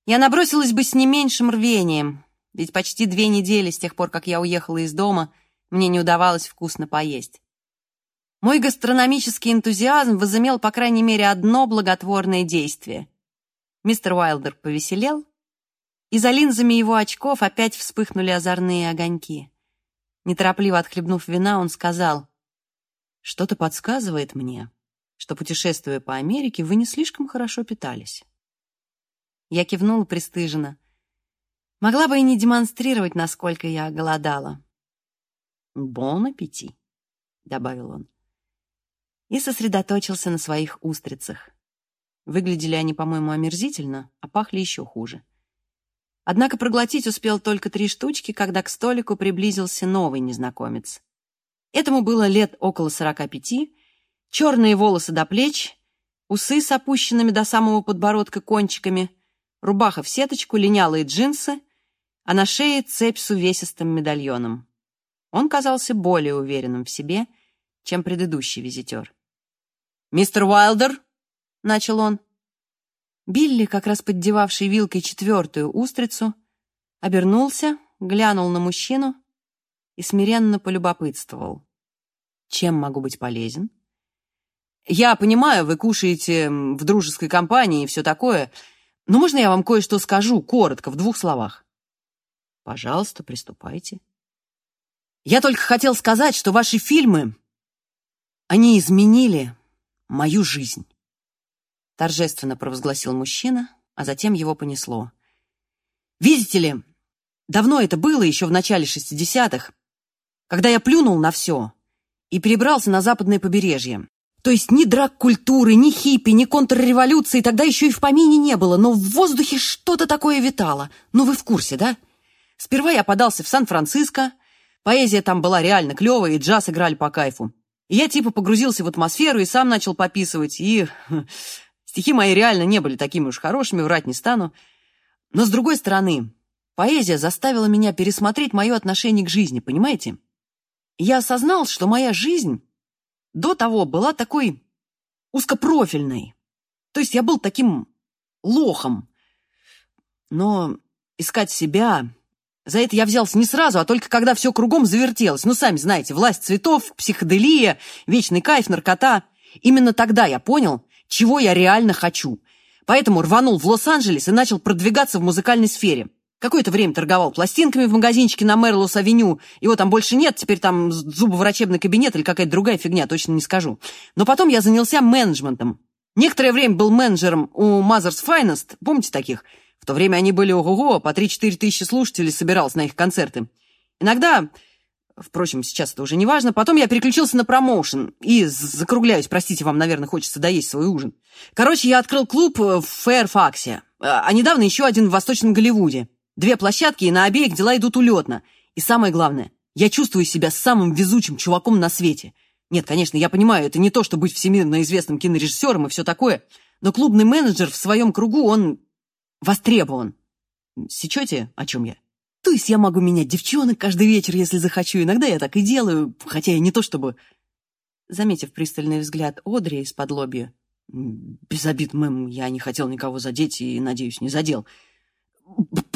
S1: я набросилась бы с не меньшим рвением, ведь почти две недели с тех пор, как я уехала из дома, мне не удавалось вкусно поесть. Мой гастрономический энтузиазм возымел, по крайней мере, одно благотворное действие. Мистер Уайлдер повеселел, и за линзами его очков опять вспыхнули озорные огоньки. Неторопливо отхлебнув вина, он сказал, «Что-то подсказывает мне, что, путешествуя по Америке, вы не слишком хорошо питались. Я кивнула пристыженно. Могла бы и не демонстрировать, насколько я голодала. «Бон аппетит», — добавил он. И сосредоточился на своих устрицах. Выглядели они, по-моему, омерзительно, а пахли еще хуже. Однако проглотить успел только три штучки, когда к столику приблизился новый незнакомец. Этому было лет около сорока пяти, черные волосы до плеч, усы с опущенными до самого подбородка кончиками, рубаха в сеточку, линялые джинсы, а на шее цепь с увесистым медальоном. Он казался более уверенным в себе, чем предыдущий визитер. «Мистер Уайлдер?» — начал он.
S2: Билли, как раз поддевавший вилкой четвертую устрицу, обернулся, глянул на мужчину и смиренно полюбопытствовал. «Чем могу быть полезен?»
S1: «Я понимаю, вы кушаете в дружеской компании и все такое, но можно я вам кое-что скажу, коротко, в двух словах?»
S2: «Пожалуйста, приступайте».
S1: «Я только хотел сказать, что ваши фильмы, они изменили мою жизнь», торжественно провозгласил мужчина, а затем его понесло. «Видите ли, давно это было, еще в начале шестидесятых, когда я плюнул на все и перебрался на западное побережье. То есть ни драк-культуры, ни хиппи, ни контрреволюции тогда еще и в помине не было, но в воздухе что-то такое витало. Ну, вы в курсе, да? Сперва я подался в Сан-Франциско, поэзия там была реально клевая, и джаз играли по кайфу. Я типа погрузился в атмосферу и сам начал пописывать, и стихи мои реально не были такими уж хорошими, врать не стану. Но с другой стороны, поэзия заставила меня пересмотреть мое отношение к жизни, понимаете? я осознал, что моя жизнь до того была такой узкопрофильной. То есть я был таким лохом. Но искать себя... За это я взялся не сразу, а только когда все кругом завертелось. Ну, сами знаете, власть цветов, психоделия, вечный кайф, наркота. Именно тогда я понял, чего я реально хочу. Поэтому рванул в Лос-Анджелес и начал продвигаться в музыкальной сфере. Какое-то время торговал пластинками в магазинчике на Мерлос-авеню. Его там больше нет, теперь там зубоврачебный кабинет или какая-то другая фигня, точно не скажу. Но потом я занялся менеджментом. Некоторое время был менеджером у Mother's Finest, помните таких? В то время они были ого-го, по 3-4 тысячи слушателей собиралось на их концерты. Иногда, впрочем, сейчас это уже не важно, потом я переключился на промоушен и закругляюсь, простите, вам, наверное, хочется доесть свой ужин. Короче, я открыл клуб в Фэрфаксе, а недавно еще один в Восточном Голливуде. Две площадки, и на обеих дела идут улетно. И самое главное, я чувствую себя самым везучим чуваком на свете. Нет, конечно, я понимаю, это не то, что быть всемирно известным кинорежиссером и все такое, но клубный менеджер в своем кругу, он востребован. Сечете, о чем я? То есть я могу менять девчонок каждый вечер, если захочу. Иногда я так и делаю, хотя и не то чтобы...
S2: Заметив пристальный взгляд Одри из-под лобья.
S1: Без обид, мэм, я не хотел никого задеть и, надеюсь, не задел.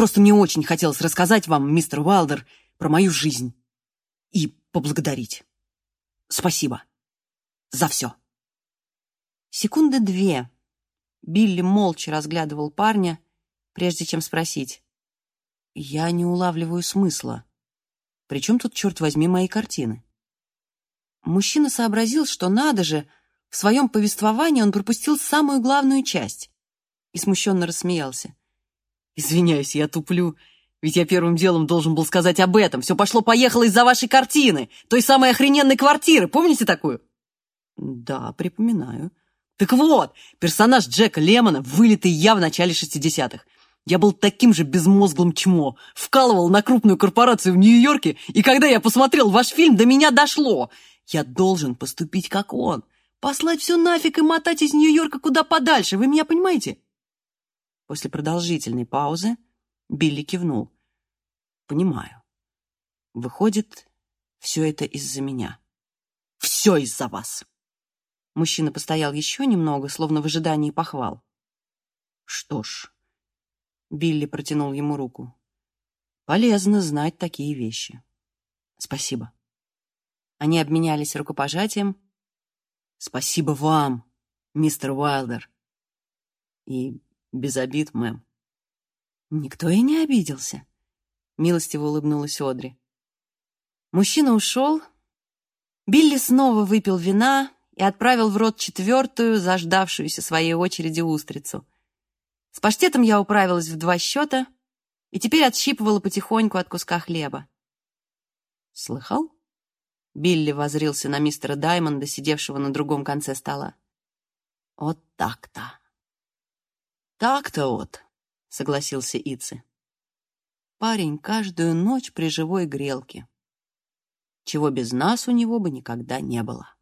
S1: Просто мне очень хотелось рассказать вам, мистер Уайлдер, про мою жизнь и поблагодарить. Спасибо за все.
S2: Секунды две Билли молча разглядывал парня, прежде чем спросить. «Я не улавливаю смысла. Причем тут, черт возьми, мои картины?» Мужчина сообразил, что надо же, в своем повествовании он пропустил самую главную часть и смущенно рассмеялся.
S1: Извиняюсь, я туплю. Ведь я первым делом должен был сказать об этом. Все пошло-поехало из-за вашей картины. Той самой охрененной квартиры. Помните такую?
S2: Да, припоминаю.
S1: Так вот, персонаж Джека Лемона, вылитый я в начале 60-х. Я был таким же безмозглым чмо. Вкалывал на крупную корпорацию в Нью-Йорке, и когда я посмотрел ваш фильм, до меня дошло. Я должен поступить как он. Послать все нафиг и мотать из Нью-Йорка куда подальше. Вы меня понимаете?
S2: После продолжительной паузы Билли кивнул. «Понимаю. Выходит, все это из-за меня».
S1: «Все из-за вас!»
S2: Мужчина постоял еще немного, словно в ожидании похвал.
S1: «Что ж...»
S2: Билли протянул ему руку. «Полезно знать такие вещи. Спасибо». Они обменялись рукопожатием.
S1: «Спасибо вам, мистер Уайлдер.
S2: И без обид, мэм. Никто и не обиделся. Милостиво улыбнулась Одри. Мужчина ушел. Билли снова выпил вина и отправил в рот четвертую, заждавшуюся своей очереди устрицу. С паштетом я управилась в два счета и теперь отщипывала потихоньку от куска хлеба. «Слыхал?» Билли возрился на мистера Даймонда, сидевшего на другом конце стола. «Вот так-то!»
S1: «Так-то вот», — согласился Ицы.
S2: Парень каждую ночь при живой грелке. Чего без нас у него бы никогда не было.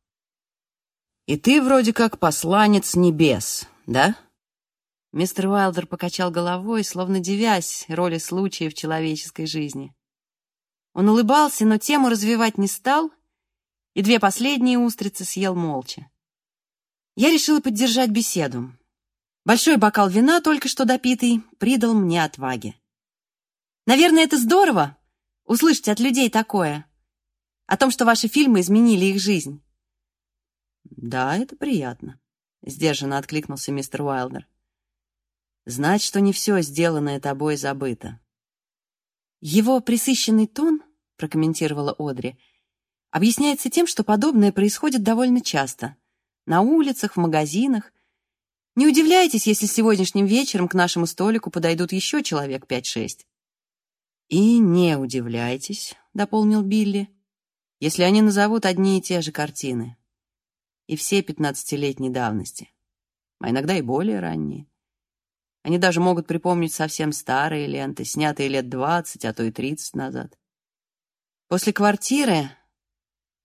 S1: «И ты вроде как посланец небес, да?»
S2: Мистер Уайлдер покачал головой, словно девясь роли случая в человеческой жизни. Он улыбался, но тему развивать не стал, и две последние устрицы съел молча.
S1: Я решила поддержать беседу. Большой бокал вина, только что допитый, придал мне отваги. Наверное, это здорово — услышать от людей такое. О том, что ваши фильмы изменили их жизнь.
S2: Да, это приятно, — сдержанно откликнулся мистер Уайлдер. Знать, что не все сделанное тобой забыто.
S1: Его присыщенный тон, — прокомментировала Одри, — объясняется тем, что подобное происходит довольно часто. На улицах, в магазинах. Не удивляйтесь, если сегодняшним вечером к нашему столику подойдут еще человек пять-шесть.
S2: «И не удивляйтесь», — дополнил Билли, «если они назовут одни и те же картины. И все пятнадцатилетней давности, а иногда и более ранние. Они даже могут припомнить совсем старые ленты, снятые лет двадцать, а то и тридцать назад. После квартиры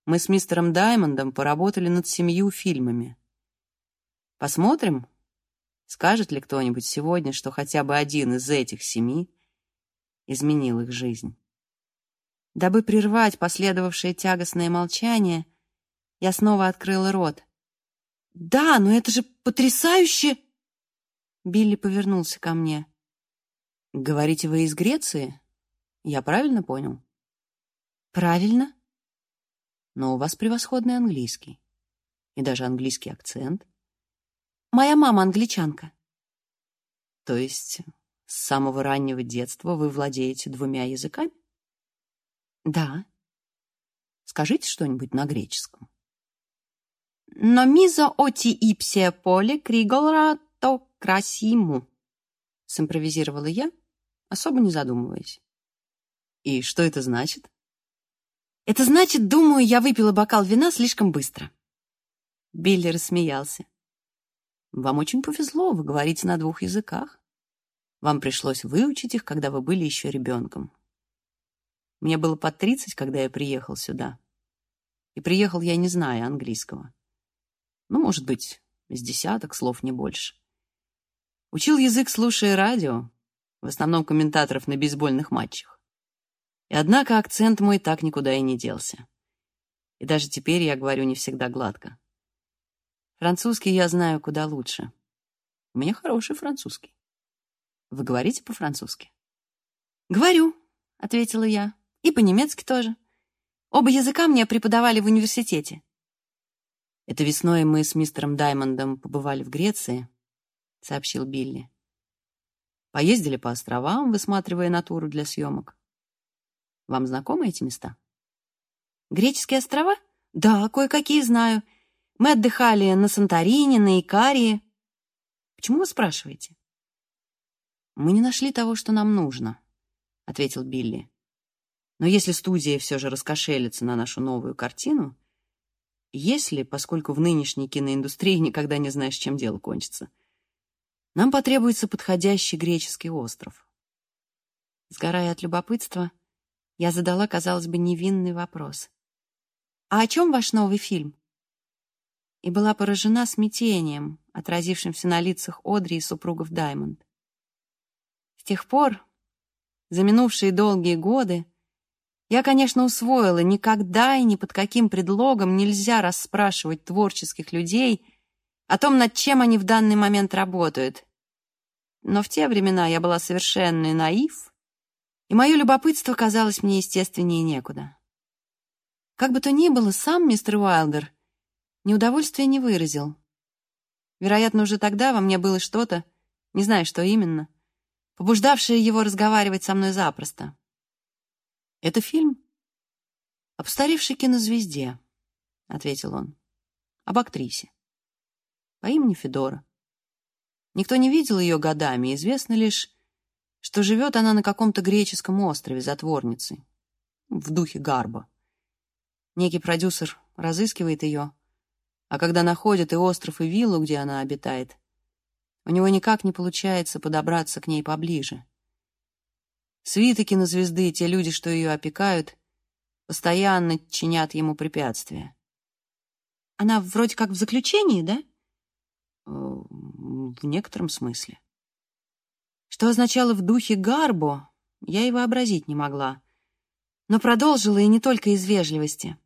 S2: мы с мистером Даймондом поработали над семью фильмами. Посмотрим, скажет ли кто-нибудь сегодня, что хотя бы один из этих семи изменил их жизнь.
S1: Дабы прервать последовавшее тягостное молчание, я снова открыла рот. «Да, но это же потрясающе!» Билли повернулся ко мне.
S2: «Говорите, вы из Греции? Я правильно понял?»
S1: «Правильно».
S2: «Но у вас превосходный английский. И даже английский акцент».
S1: «Моя мама англичанка».
S2: «То есть с самого раннего детства вы владеете двумя языками?»
S1: «Да».
S2: «Скажите что-нибудь на греческом».
S1: «Но мизо оти ипсия поле криголра то красиму», — симпровизировала я, особо не задумываясь.
S2: «И что это значит?»
S1: «Это значит, думаю, я выпила бокал вина слишком быстро». Билли рассмеялся.
S2: «Вам очень повезло, вы говорите на двух языках. Вам пришлось выучить их, когда вы были еще ребенком. Мне было под тридцать, когда я приехал сюда. И приехал я, не зная английского. Ну, может быть, с десяток слов, не больше. Учил язык, слушая радио, в основном комментаторов на бейсбольных матчах. И однако акцент мой так никуда и не делся. И даже теперь я говорю не всегда гладко. Французский я знаю куда лучше. У меня хороший французский. Вы говорите по-французски?
S1: «Говорю», — ответила я. «И по-немецки тоже. Оба языка мне преподавали в университете».
S2: Это весной мы с мистером Даймондом побывали в Греции, — сообщил Билли. Поездили по островам, высматривая натуру для съемок. Вам знакомы эти места?
S1: Греческие острова? Да, кое-какие знаю. Мы отдыхали на Санторини, на Икарии. Почему вы спрашиваете?
S2: Мы не нашли того, что нам нужно, — ответил Билли. Но если студия все же раскошелится на нашу новую картину, если, поскольку в нынешней киноиндустрии никогда не знаешь, чем дело кончится, — нам потребуется подходящий греческий остров.
S1: Сгорая от любопытства, я задала, казалось бы, невинный вопрос. «А о чем ваш новый фильм?» И была поражена смятением, отразившимся на лицах Одри и супругов Даймонд. С тех пор, за минувшие долгие годы, я, конечно, усвоила, никогда и ни под каким предлогом нельзя расспрашивать творческих людей о том, над чем они в данный момент работают. Но в те времена я была совершенный наив, и мое любопытство казалось мне естественнее некуда. Как бы то ни было, сам мистер Уайлдер неудовольствия не выразил. Вероятно, уже тогда во мне было что-то, не знаю, что именно, побуждавшее его разговаривать со мной запросто.
S2: «Это фильм об устаревшей кинозвезде», — ответил он, — «об актрисе по имени Федора. Никто не видел ее годами, известно лишь, что живет она на каком-то греческом острове затворницей, в духе Гарба. Некий продюсер разыскивает ее, а когда находит и остров, и виллу, где она обитает, у него никак не получается подобраться к ней поближе. Свитоки на звезды, те люди, что ее опекают, постоянно чинят ему препятствия.
S1: Она вроде как в заключении, да?
S2: в некотором смысле.
S1: Что означало в духе Гарбо, я и вообразить не могла, но продолжила и не только из вежливости.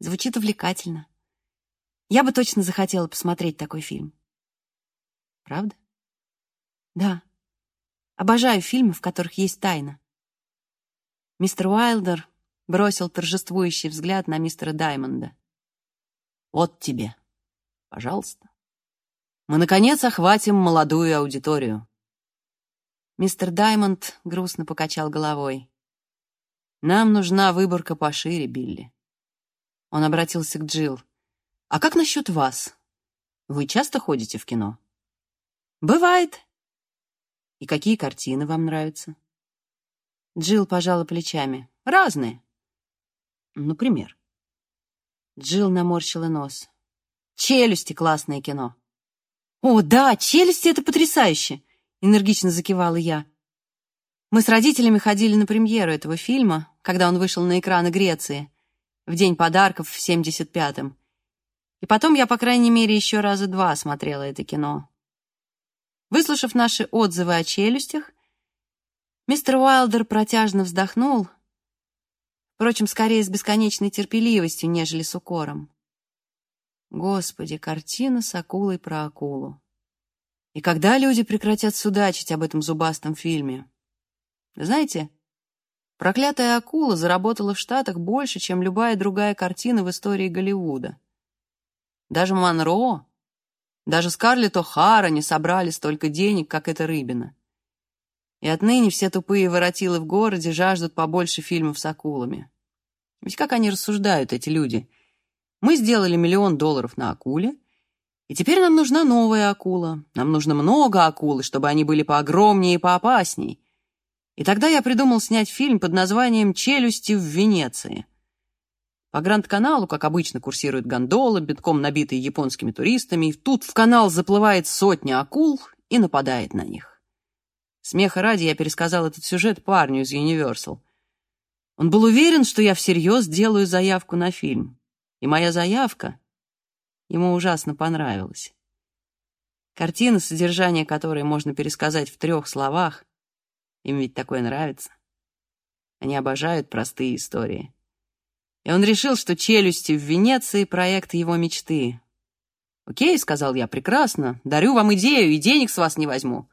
S1: Звучит увлекательно.
S2: Я бы точно захотела посмотреть такой фильм.
S1: Правда?
S2: Да. Обожаю фильмы, в которых есть тайна. Мистер Уайлдер бросил торжествующий взгляд на мистера Даймонда.
S1: Вот тебе. Пожалуйста. Мы, наконец, охватим молодую аудиторию.
S2: Мистер Даймонд грустно покачал головой.
S1: Нам нужна выборка пошире, Билли. Он обратился к Джилл. А как насчет вас? Вы часто ходите в кино?
S2: Бывает.
S1: И какие картины вам нравятся?
S2: Джилл пожала плечами.
S1: Разные.
S2: Например. Джилл наморщила нос. «Челюсти» — классное кино. «О, да, «Челюсти» — это потрясающе!» — энергично закивала я. Мы с родителями ходили на премьеру этого фильма, когда он вышел на экраны Греции, в День подарков в 75-м. И потом я, по крайней мере, еще раза два смотрела это кино. Выслушав наши отзывы о челюстях, мистер Уайлдер протяжно вздохнул, впрочем, скорее с бесконечной терпеливостью, нежели с укором. Господи, картина с акулой про акулу. И когда люди прекратят судачить об этом зубастом фильме? Знаете, проклятая акула заработала в Штатах больше, чем любая другая картина в истории Голливуда. Даже Монро, даже Скарлетт О'Хара не собрали столько денег, как эта рыбина. И отныне все тупые воротилы в городе жаждут побольше фильмов с акулами. Ведь как они рассуждают, эти люди? Мы сделали миллион долларов на акуле, и теперь нам нужна новая акула. Нам нужно много акулы, чтобы они были поогромнее и поопасней. И тогда я придумал снять фильм под названием «Челюсти в Венеции». По Гранд-каналу, как обычно, курсирует гондола, битком набитые японскими туристами, тут в канал заплывает сотня акул и нападает на них. Смеха ради я пересказал этот сюжет парню из Universal. Он был уверен, что я всерьез делаю заявку на фильм. И моя заявка ему ужасно понравилась. Картина, содержание которой можно пересказать в трех словах, им ведь такое нравится. Они обожают простые истории. И он решил, что «Челюсти в Венеции» — проект его мечты. «Окей», — сказал я, — «прекрасно. Дарю вам идею, и денег с вас не возьму.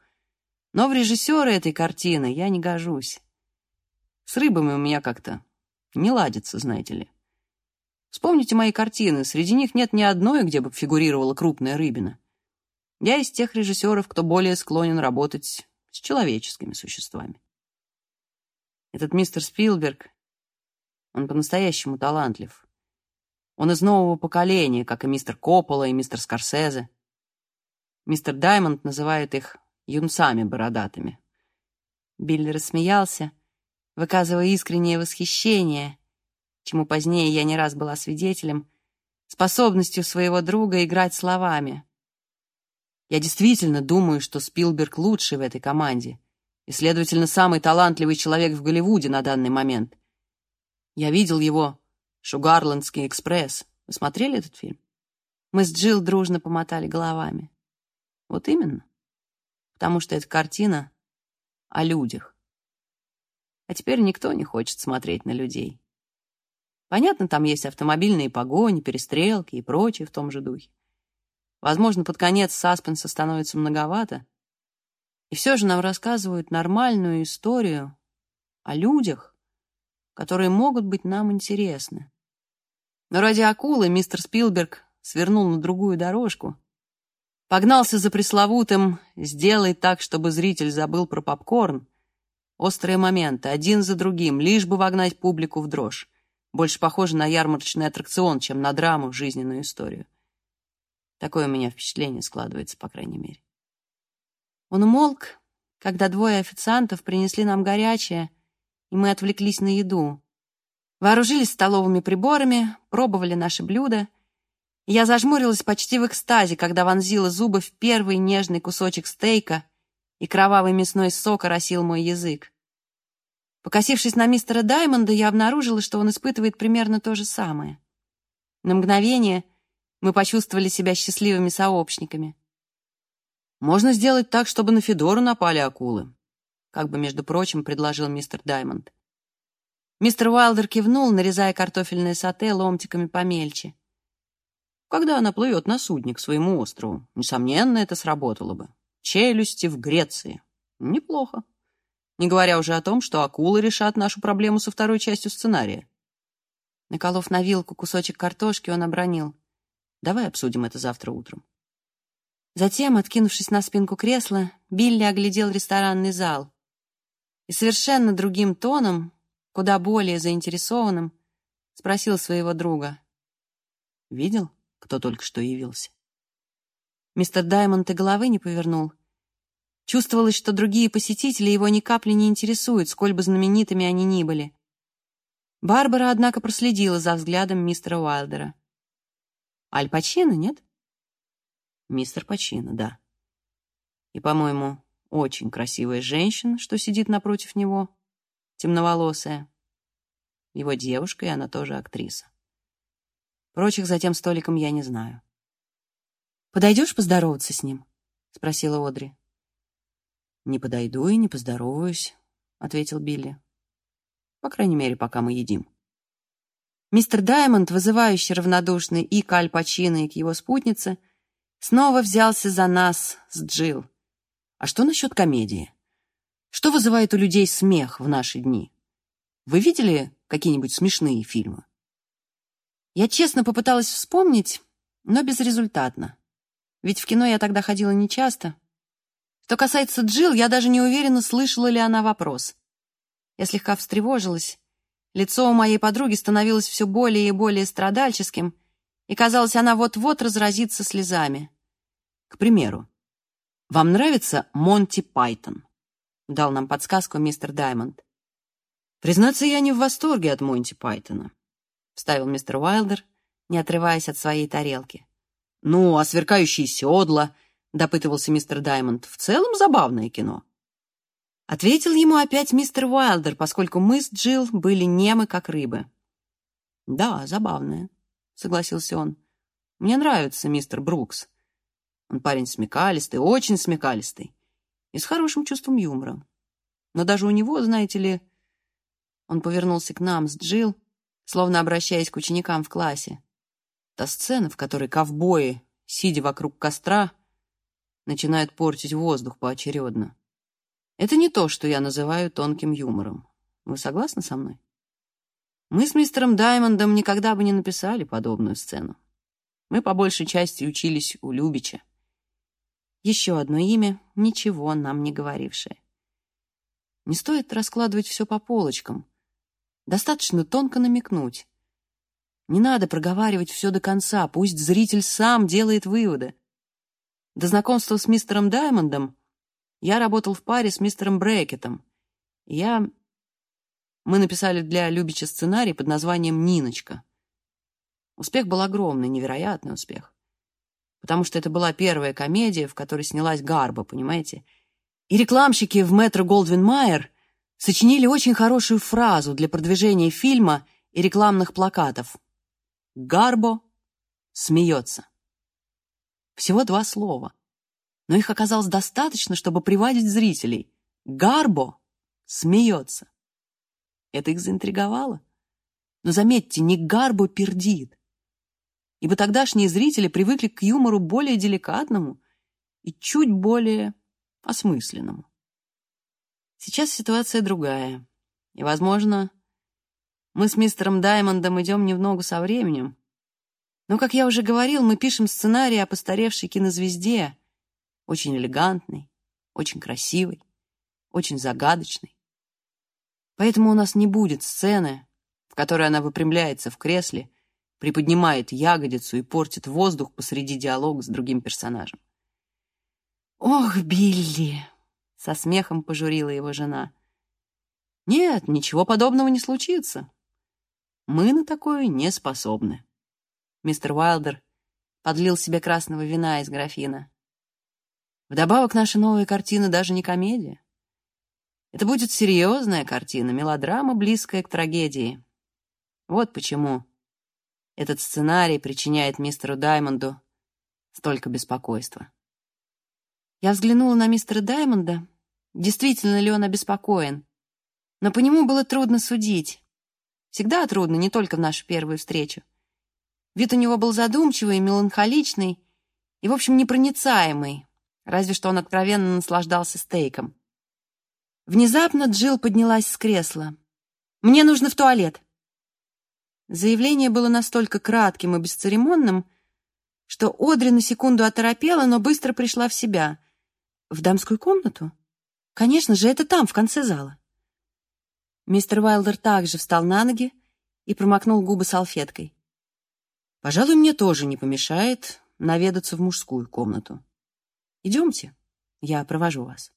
S2: Но в режиссеры этой картины я не гожусь. С рыбами у меня как-то не ладится, знаете ли. Вспомните мои картины, среди них нет ни одной, где бы фигурировала крупная рыбина. Я из тех режиссеров, кто более склонен работать с человеческими существами. Этот мистер Спилберг он по-настоящему талантлив. Он из нового поколения, как и мистер Коппола и мистер Скорсезе. Мистер Даймонд называет их юнцами бородатыми. Билли рассмеялся, выказывая искреннее восхищение, чему позднее я не раз была свидетелем, способностью своего друга играть словами. Я действительно думаю, что Спилберг лучший в этой команде и, следовательно, самый талантливый человек в Голливуде на данный момент — я видел его «Шугарландский экспресс». Вы смотрели этот фильм? Мы с Джилл дружно помотали головами. Вот именно. Потому что это картина о людях. А теперь никто не хочет смотреть на людей. Понятно, там есть автомобильные погони, перестрелки и прочее в том же духе. Возможно, под конец саспенса становится многовато. И все же нам рассказывают нормальную историю о людях, которые могут быть нам интересны. Но ради акулы мистер Спилберг свернул на другую дорожку, погнался за пресловутым «сделай так, чтобы зритель забыл про попкорн», Острые моменты, один за другим, лишь бы вогнать публику в дрожь. Больше похоже на ярмарочный аттракцион, чем на драму, жизненную историю. Такое у меня впечатление складывается, по крайней мере. Он умолк, когда двое официантов принесли нам горячее, и мы отвлеклись на еду. Вооружились столовыми приборами, пробовали наши блюда. Я зажмурилась почти в экстазе, когда вонзила зубы в первый нежный кусочек стейка, и кровавый мясной сок оросил мой язык. Покосившись на мистера Даймонда, я обнаружила, что он испытывает примерно то же самое. На мгновение мы почувствовали себя счастливыми сообщниками. «Можно сделать так, чтобы на Федору напали акулы», как бы, между прочим, предложил мистер Даймонд. Мистер Уайлдер кивнул, нарезая картофельное сате ломтиками помельче.
S1: когда она плывет на судне к своему острову. Несомненно, это сработало бы. Челюсти в Греции. Неплохо. Не говоря уже о том, что акулы решат нашу проблему со второй частью сценария.
S2: Наколов на вилку кусочек картошки, он обронил. «Давай обсудим это завтра утром». Затем, откинувшись на спинку кресла, Билли оглядел ресторанный зал и совершенно другим тоном, куда более заинтересованным, спросил своего друга. «Видел, кто только что явился?» Мистер Даймонд и головы не повернул. Чувствовалось, что другие посетители его ни капли не интересуют, сколь бы знаменитыми они ни были. Барбара, однако, проследила за взглядом мистера Уайлдера. «Аль Пачино, нет?» «Мистер Пачино, да. И, по-моему, очень красивая женщина, что сидит напротив него, темноволосая. Его девушка, и она тоже актриса. Прочих за тем столиком я не знаю. «Подойдешь поздороваться с ним?» — спросила Одри. «Не подойду и не поздороваюсь», — ответил Билли. «По крайней мере, пока мы едим». Мистер Даймонд, вызывающий равнодушный и к Аль Пачино, и к его спутнице, снова взялся за нас с Джилл. А что насчет комедии? Что вызывает у людей смех в наши дни? Вы видели какие-нибудь смешные фильмы? Я честно попыталась вспомнить, но безрезультатно. Ведь в кино я тогда ходила нечасто. Что касается Джилл, я даже не уверена, слышала ли она вопрос. Я слегка встревожилась. Лицо у моей подруги становилось все более и более страдальческим, и, казалось, она вот-вот разразится слезами. К примеру, «Вам нравится Монти Пайтон?» — дал нам подсказку мистер Даймонд. «Признаться, я не в восторге от Монти Пайтона», — вставил мистер Уайлдер, не отрываясь от своей тарелки. «Ну, а сверкающие седла?» — допытывался мистер Даймонд. «В целом забавное кино». Ответил ему опять мистер Уайлдер, поскольку мы с Джилл были немы, как рыбы. «Да, забавное», — согласился он. «Мне нравится мистер Брукс. Он парень смекалистый, очень смекалистый и с хорошим чувством юмора. Но даже у него, знаете ли... Он повернулся к нам с Джилл, словно обращаясь к ученикам в классе. Та сцена, в которой ковбои, сидя вокруг костра, начинают портить воздух поочередно. Это не то, что я называю тонким юмором. Вы согласны со мной? Мы с мистером Даймондом никогда бы не написали подобную сцену. Мы по большей части учились у Любича. Еще одно имя, ничего нам не говорившее. Не стоит раскладывать все по полочкам. Достаточно тонко намекнуть. Не надо проговаривать все до конца, пусть зритель сам делает выводы. До знакомства с мистером Даймондом я работал в паре с мистером Брекетом. Я... Мы написали для Любича сценарий под названием «Ниночка». Успех был огромный, невероятный успех потому что это была первая комедия, в которой снялась Гарба, понимаете? И рекламщики в «Метро Голдвин Майер» сочинили очень хорошую фразу для продвижения фильма и рекламных плакатов. «Гарбо смеется». Всего два слова, но их оказалось достаточно, чтобы приводить зрителей. «Гарбо смеется». Это их заинтриговало. Но заметьте, не Гарбо пердит, ибо тогдашние зрители привыкли к юмору более деликатному и чуть более осмысленному. Сейчас ситуация другая, и, возможно, мы с мистером Даймондом идем не в ногу со временем, но, как я уже говорил, мы пишем сценарий о постаревшей кинозвезде, очень элегантной, очень красивой, очень загадочной. Поэтому у нас не будет сцены, в которой она выпрямляется в кресле приподнимает ягодицу и портит воздух посреди диалога с другим персонажем. «Ох, Билли!» — со смехом пожурила его жена. «Нет, ничего подобного не случится. Мы на такое не способны». Мистер Уайлдер подлил себе красного вина из графина. Вдобавок, наша новая картина даже не комедия. Это будет серьезная картина, мелодрама, близкая к трагедии. Вот почему этот сценарий причиняет мистеру Даймонду столько беспокойства. Я взглянула на мистера Даймонда, действительно ли он обеспокоен, но по нему было трудно судить. Всегда трудно, не только в нашу первую встречу.
S1: Вид у него был задумчивый, меланхоличный и, в общем, непроницаемый, разве что он откровенно наслаждался стейком. Внезапно Джилл поднялась с кресла. «Мне нужно в туалет!» Заявление было настолько кратким и бесцеремонным, что Одри на секунду оторопела, но быстро пришла в себя. «В дамскую комнату? Конечно же, это там, в конце зала». Мистер Уайлдер также встал на ноги и промокнул губы салфеткой. «Пожалуй, мне тоже не помешает наведаться в мужскую комнату. Идемте, я провожу вас».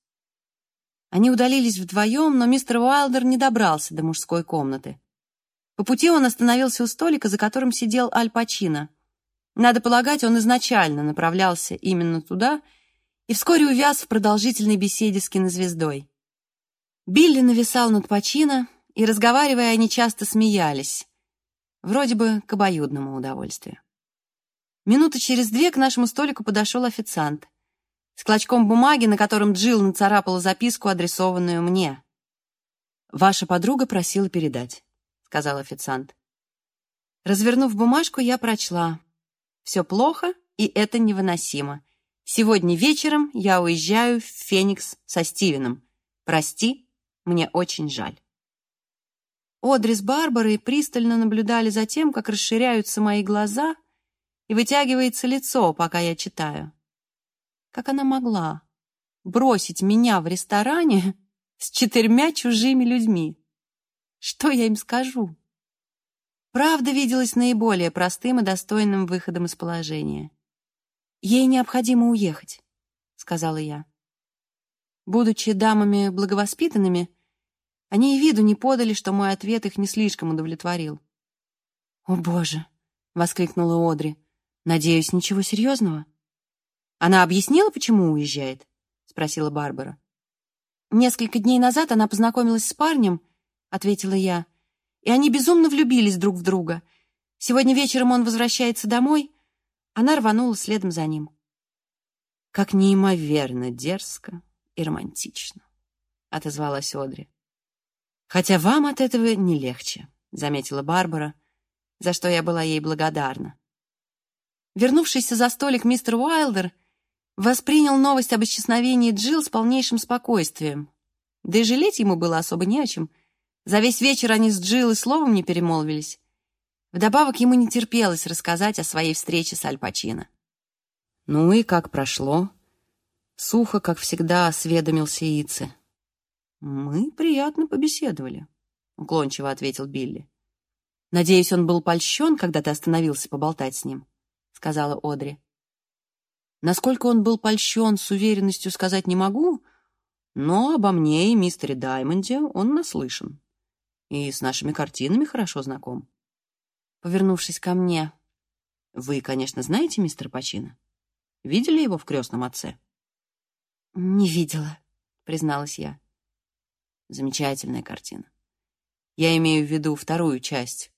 S1: Они удалились вдвоем, но мистер Уайлдер не добрался до мужской комнаты. По пути он остановился у столика, за которым сидел Аль Пачино. Надо полагать, он изначально направлялся именно туда и вскоре увяз в продолжительной беседе с кинозвездой. Билли нависал над Пачино, и, разговаривая, они часто смеялись. Вроде бы к обоюдному удовольствию. Минуты через две к нашему столику подошел официант с клочком бумаги, на котором Джилл нацарапала записку, адресованную мне. «Ваша подруга просила передать», — сказал официант. Развернув бумажку, я прочла. «Все плохо, и это невыносимо. Сегодня вечером я уезжаю в Феникс со Стивеном. Прости, мне очень жаль. Одри с Барбарой пристально наблюдали за тем, как расширяются мои глаза и вытягивается лицо, пока я читаю. Как она могла бросить меня в ресторане с четырьмя чужими людьми? Что я им скажу? Правда виделась наиболее простым и достойным выходом из положения. «Ей необходимо уехать», — сказала я. Будучи дамами благовоспитанными, они и виду не подали, что мой ответ их не слишком удовлетворил. «О, Боже!» — воскликнула Одри. «Надеюсь, ничего серьезного?» «Она объяснила, почему уезжает?» — спросила Барбара. «Несколько дней назад она познакомилась с парнем», — ответила я, «и они безумно влюбились друг в друга. Сегодня вечером он возвращается домой, она рванула следом за ним». «Как неимоверно дерзко и романтично», — отозвалась Одри. «Хотя вам от этого не легче», — заметила Барбара, за что я была ей благодарна. Вернувшийся за столик мистер Уайлдер воспринял новость об исчезновении Джилл с полнейшим спокойствием. Да и жалеть ему было особо не о чем. За весь вечер они с Джилл и словом не перемолвились. Вдобавок ему не терпелось рассказать о своей встрече с Аль Пачино. «Ну и как прошло?» Сухо, как всегда, осведомился Ице. «Мы приятно побеседовали», — уклончиво ответил Билли. «Надеюсь, он был польщен, когда ты остановился поболтать с ним», — сказала Одри. «Насколько он был польщен, с уверенностью сказать не могу, но обо мне и мистере Даймонде он наслышан. И с нашими картинами хорошо знаком». Повернувшись ко мне, «Вы, конечно, знаете мистера Пачино? Видели его в «Крестном отце»?» «Не видела», — призналась я. Замечательная картина. Я имею в виду вторую часть,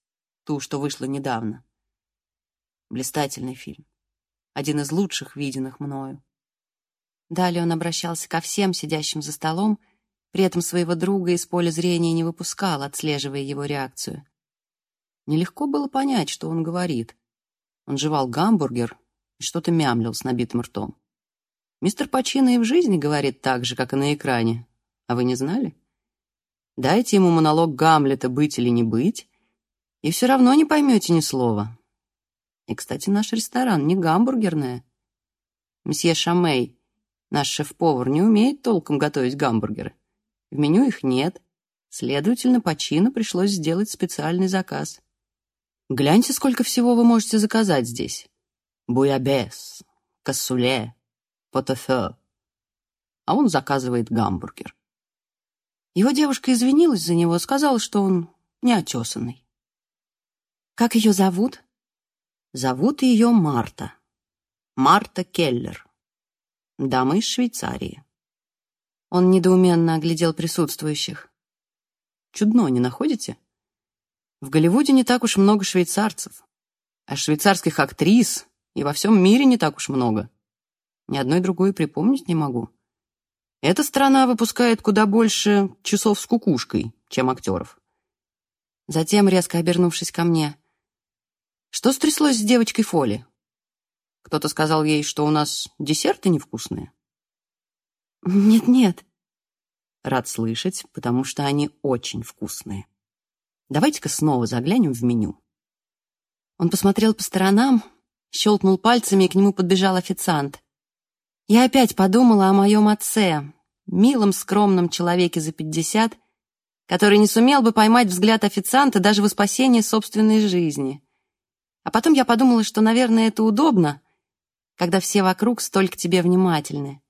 S1: ту, что вышла недавно. Блистательный фильм. Один из лучших, виденных мною. Далее он обращался ко всем сидящим за столом, при этом своего друга из поля зрения не выпускал, отслеживая его реакцию. Нелегко было понять, что он говорит. Он жевал гамбургер и что-то мямлил с набитым ртом. Мистер Пачино и в жизни говорит так же, как и на экране. А вы не знали? Дайте ему монолог Гамлета «Быть или не быть», и все равно не поймете ни слова. И, кстати, наш ресторан не гамбургерная. Месье Шамей, наш шеф-повар, не умеет толком готовить гамбургеры. В меню их нет. Следовательно, по чину пришлось сделать специальный заказ. Гляньте, сколько всего вы можете заказать здесь. Буябес, кассуле, потофе. А он заказывает гамбургер. Его девушка извинилась за него, сказала, что он неотесанный. «Как ее зовут?» «Зовут ее Марта. Марта Келлер. Дама из Швейцарии». Он недоуменно оглядел присутствующих. «Чудно, не находите? В Голливуде не так уж много швейцарцев, а швейцарских актрис и во всем мире не так уж много. Ни одной другой припомнить не могу». Эта страна выпускает куда больше часов с кукушкой, чем актеров. Затем, резко обернувшись ко мне, Что стряслось с девочкой Фоли? Кто-то сказал ей, что у нас десерты невкусные?
S2: Нет-нет.
S1: Рад слышать, потому что они очень вкусные. Давайте-ка снова заглянем в меню.
S2: Он посмотрел по сторонам, щелкнул пальцами, и к нему подбежал официант. Я опять подумала о моем отце, милом, скромном человеке за пятьдесят, который не сумел бы поймать взгляд официанта даже во спасение собственной жизни. А потом я подумала, что, наверное, это удобно, когда все вокруг столь к тебе внимательны.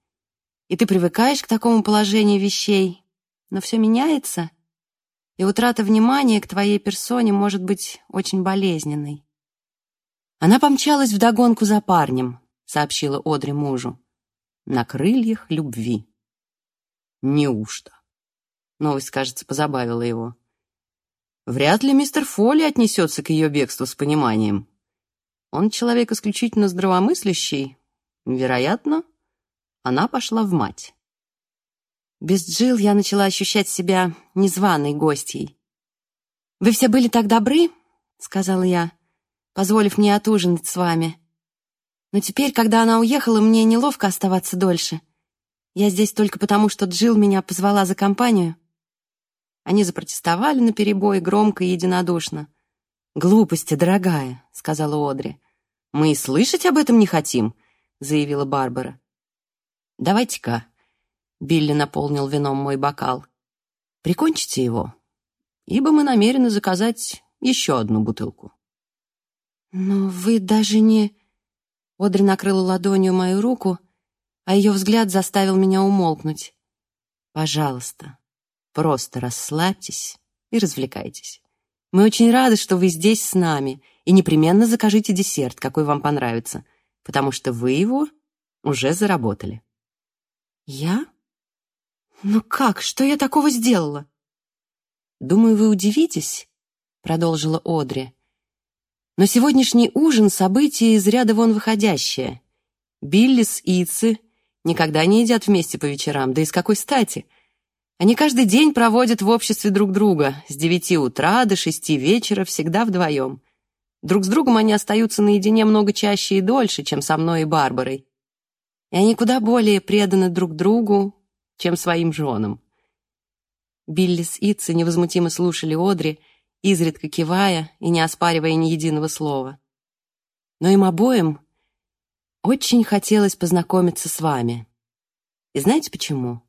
S2: И ты привыкаешь к такому положению вещей, но все меняется, и утрата внимания к твоей персоне может быть очень болезненной. Она помчалась вдогонку за парнем, сообщила Одри мужу, на крыльях любви. Неужто? Новость, кажется, позабавила его. Вряд ли мистер Фолли отнесется к ее бегству с пониманием. Он человек исключительно здравомыслящий. Вероятно, она пошла в мать. Без Джилл я начала ощущать себя незваной гостьей. «Вы все были так добры», — сказала я, позволив мне отужинать с вами. «Но теперь, когда она уехала, мне неловко оставаться дольше. Я здесь только потому, что Джилл меня позвала за компанию. Они запротестовали наперебой громко и единодушно.
S1: «Глупости, дорогая», — сказала Одри. «Мы и слышать об этом не хотим», — заявила Барбара. «Давайте-ка», — Билли наполнил вином мой бокал, — «прикончите его, ибо мы намерены заказать еще одну бутылку».
S2: «Но вы даже не...» Одри накрыла ладонью мою руку, а ее взгляд заставил меня умолкнуть.
S1: «Пожалуйста, Просто расслабьтесь и развлекайтесь. Мы очень рады, что вы здесь с нами, и непременно закажите десерт, какой вам понравится, потому что вы его уже заработали.
S2: Я? Ну как? Что я такого сделала?
S1: Думаю, вы удивитесь, продолжила Одри. Но сегодняшний ужин — событие из ряда вон выходящее. Биллис и Итсы никогда не едят вместе по вечерам, да и с какой стати — они каждый день проводят в обществе друг друга, с девяти утра до шести вечера, всегда вдвоем. Друг с другом они остаются наедине много чаще и дольше, чем со мной и Барбарой. И они куда более преданы друг другу, чем своим женам. Билли с Итси невозмутимо слушали Одри, изредка кивая и не оспаривая ни единого слова. Но им обоим очень хотелось познакомиться с вами. И знаете почему?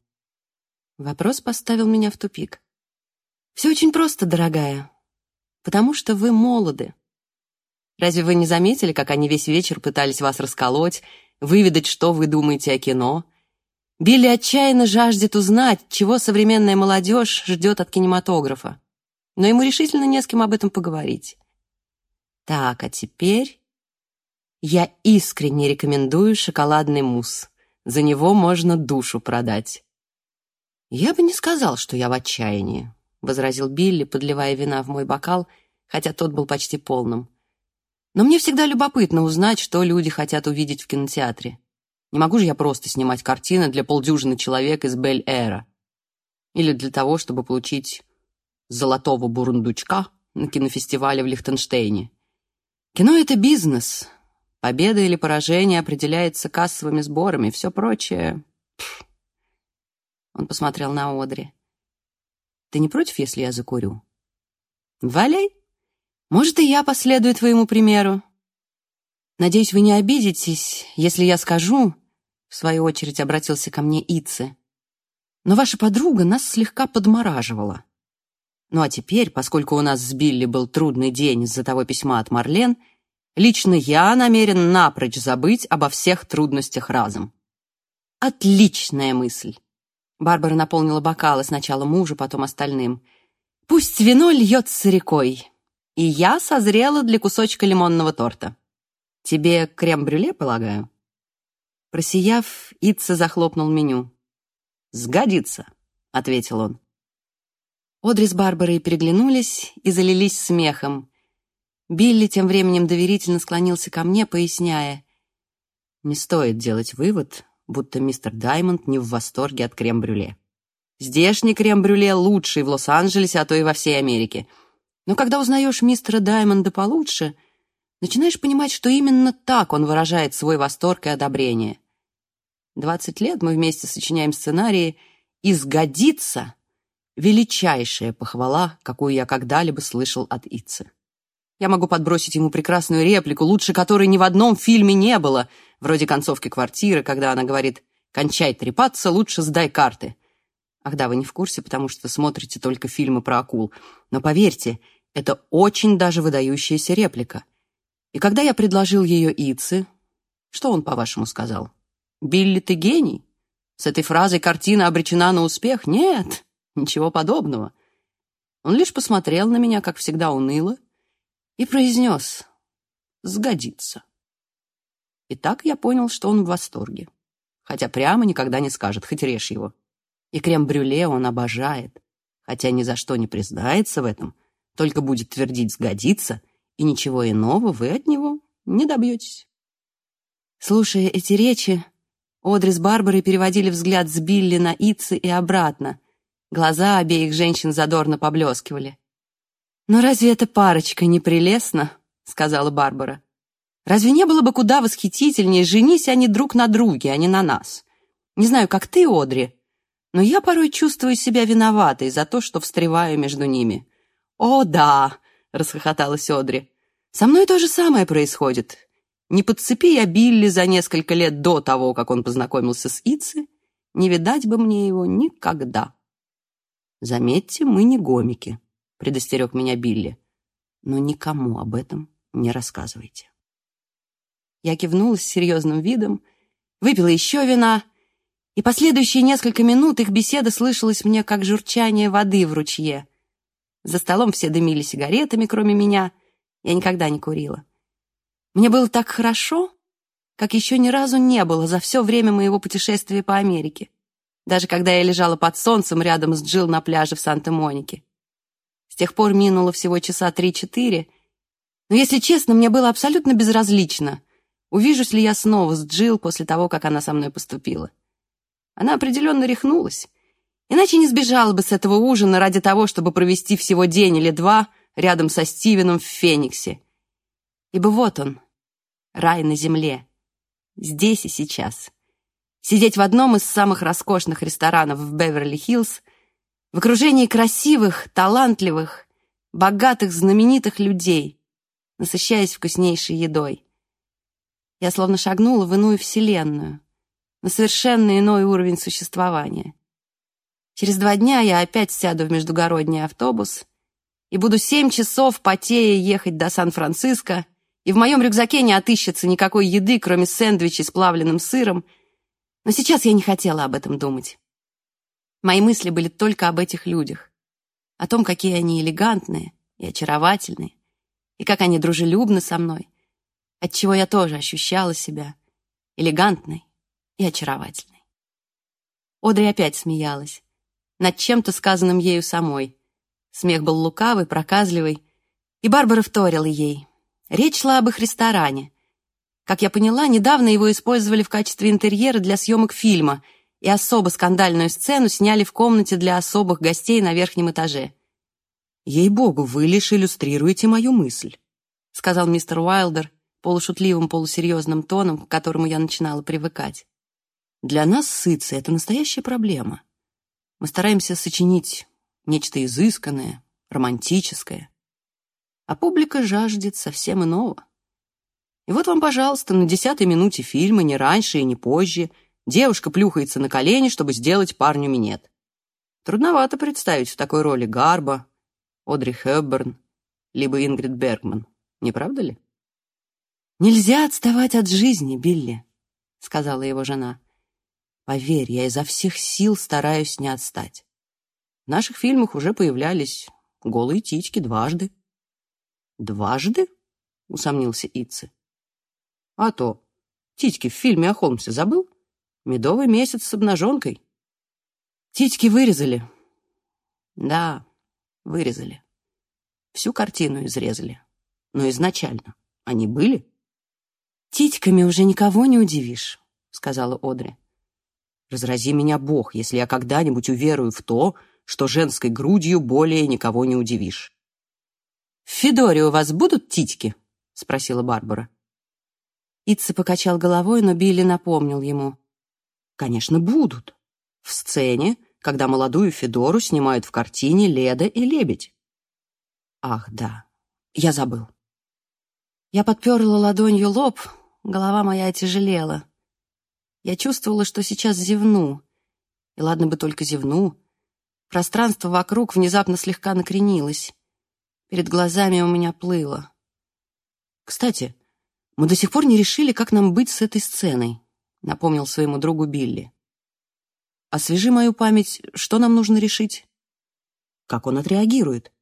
S1: Вопрос поставил меня в тупик. «Все очень просто, дорогая. Потому что вы молоды. Разве вы не заметили, как они весь вечер пытались вас расколоть, выведать, что вы думаете о кино? Билли отчаянно жаждет узнать, чего современная молодежь ждет от кинематографа. Но ему решительно не с кем об этом поговорить. Так, а теперь я искренне рекомендую шоколадный мусс. За него можно душу продать. «Я бы не сказал, что я в отчаянии», — возразил Билли, подливая вина в мой бокал, хотя тот был почти полным. «Но мне всегда любопытно узнать, что люди хотят увидеть в кинотеатре. Не могу же я просто снимать картины для полдюжины человек из Бель-Эра. Или для того, чтобы получить золотого бурундучка на кинофестивале в Лихтенштейне. Кино — это бизнес. Победа или поражение определяется кассовыми сборами, все прочее он посмотрел на Одри. «Ты не против, если я закурю?» «Валяй! Может, и я последую твоему примеру. Надеюсь, вы не обидитесь, если я скажу...» В свою очередь обратился ко мне Ице. «Но ваша подруга нас слегка подмораживала. Ну а теперь, поскольку у нас с Билли был трудный день из-за того письма от Марлен, лично я намерен напрочь забыть обо всех трудностях разом. Отличная мысль. Барбара наполнила бокалы сначала мужу, потом остальным. «Пусть вино льется рекой, и я созрела для кусочка лимонного торта. Тебе крем-брюле, полагаю?» Просияв, Итса захлопнул меню. «Сгодится», — ответил он. Одри с Барбарой переглянулись и залились смехом. Билли тем временем доверительно склонился ко мне, поясняя. «Не стоит делать вывод, будто мистер Даймонд не в восторге от крем-брюле. Здешний крем-брюле лучший в Лос-Анджелесе, а то и во всей Америке. Но когда узнаешь мистера Даймонда получше, начинаешь понимать, что именно так он выражает свой восторг и одобрение. Двадцать лет мы вместе сочиняем сценарии, и «сгодится» — величайшая похвала, какую я когда-либо слышал от Итцы. Я могу подбросить ему прекрасную реплику, лучше которой ни в одном фильме не было, вроде концовки «Квартиры», когда она говорит «Кончай трепаться, лучше сдай карты». Ах да, вы не в курсе, потому что смотрите только фильмы про акул. Но поверьте, это очень даже выдающаяся реплика. И когда я предложил ее Ице, что он, по-вашему, сказал? «Билли, ты гений? С этой фразой картина обречена на успех?» Нет, ничего подобного. Он лишь посмотрел на меня, как всегда уныло, и произнес «Сгодится». И так я понял, что он в восторге. Хотя прямо никогда не скажет, хоть режь его. И крем-брюле он обожает, хотя ни за что не признается в этом, только будет твердить «сгодится», и ничего иного вы от него не добьетесь. Слушая эти речи, Одри с Барбарой переводили взгляд с Билли на Итси и обратно. Глаза обеих женщин задорно поблескивали. «Но разве эта парочка не прелестна?» — сказала Барбара. «Разве не было бы куда восхитительнее, женись они друг на друге, а не на нас? Не знаю, как ты, Одри, но я порой чувствую себя виноватой за то, что встреваю между ними». «О, да!» — расхохоталась Одри. «Со мной то же самое происходит. Не подцепи я Билли за несколько лет до того, как он познакомился с Итси, не видать бы мне его никогда. Заметьте, мы не гомики, предостерег меня Билли, но никому об этом не рассказывайте. Я кивнула с серьезным видом, выпила еще вина, и последующие несколько минут их беседа слышалась мне как журчание воды в ручье. За столом все дымили сигаретами, кроме меня. Я никогда не курила. Мне было так хорошо, как еще ни разу не было за все время моего путешествия по Америке, даже когда я лежала под солнцем рядом с Джилл на пляже в Санта-Монике. С тех пор минуло всего часа три-четыре, но, если честно, мне было абсолютно безразлично, увижусь ли я снова с Джилл после того, как она со мной поступила. Она определенно рехнулась, иначе не сбежала бы с этого ужина ради того, чтобы провести всего день или два рядом со Стивеном в Фениксе — Ибо вот он, рай на земле, здесь и сейчас. Сидеть в одном из самых роскошных ресторанов в Беверли-Хиллз, в окружении красивых, талантливых, богатых, знаменитых людей, насыщаясь вкуснейшей едой. Я словно шагнула в иную вселенную, на совершенно иной уровень существования. Через два дня я опять сяду в междугородний автобус и буду семь часов потея ехать до Сан-Франциско, и в моем рюкзаке не отыщется никакой еды, кроме сэндвичей с плавленным сыром. Но сейчас я не хотела об этом думать. Мои мысли были только об этих людях, о том, какие они элегантные и очаровательные, и как они дружелюбны со мной, отчего я тоже ощущала себя элегантной и очаровательной. Одри опять смеялась, над чем-то сказанным ею самой. Смех был лукавый, проказливый, и Барбара вторила ей — Речь шла об их ресторане. Как я поняла, недавно его использовали в качестве интерьера для съемок фильма, и особо скандальную сцену сняли в комнате для особых гостей на верхнем этаже. «Ей-богу, вы лишь иллюстрируете мою мысль», — сказал мистер Уайлдер полушутливым, полусерьезным тоном, к которому я начинала привыкать. «Для нас сыцы — это настоящая проблема. Мы стараемся сочинить нечто изысканное, романтическое, а публика жаждет совсем иного. И вот вам, пожалуйста, на десятой минуте фильма, не раньше и не позже, девушка плюхается на колени, чтобы сделать парню минет. Трудновато представить в такой роли Гарба, Одри Хепберн, либо Ингрид Бергман, не правда ли? «Нельзя отставать от жизни, Билли», — сказала его жена. «Поверь, я изо всех сил стараюсь не отстать. В наших фильмах уже появлялись голые тички дважды. «Дважды?» — усомнился Итси. «А то. Титьки в фильме о Холмсе забыл? Медовый месяц с обнаженкой». «Титьки вырезали». «Да, вырезали. Всю картину изрезали. Но изначально они были?» «Титьками уже никого не удивишь», — сказала Одри. «Разрази меня Бог, если я когда-нибудь уверую в то, что женской грудью более никого не удивишь». «В Федоре у вас будут титьки?» — спросила Барбара. Итса покачал головой, но Билли напомнил ему. «Конечно, будут. В сцене, когда молодую Федору снимают в картине «Леда и лебедь». Ах, да, я забыл. Я подперла ладонью лоб, голова моя тяжелела. Я чувствовала, что сейчас зевну. И ладно бы только зевну. Пространство вокруг внезапно слегка накренилось. Перед глазами у меня плыло. Кстати, мы до сих пор не решили, как нам быть с этой сценой, напомнил своему другу Билли. Освежи мою память, что нам нужно решить? Как он отреагирует?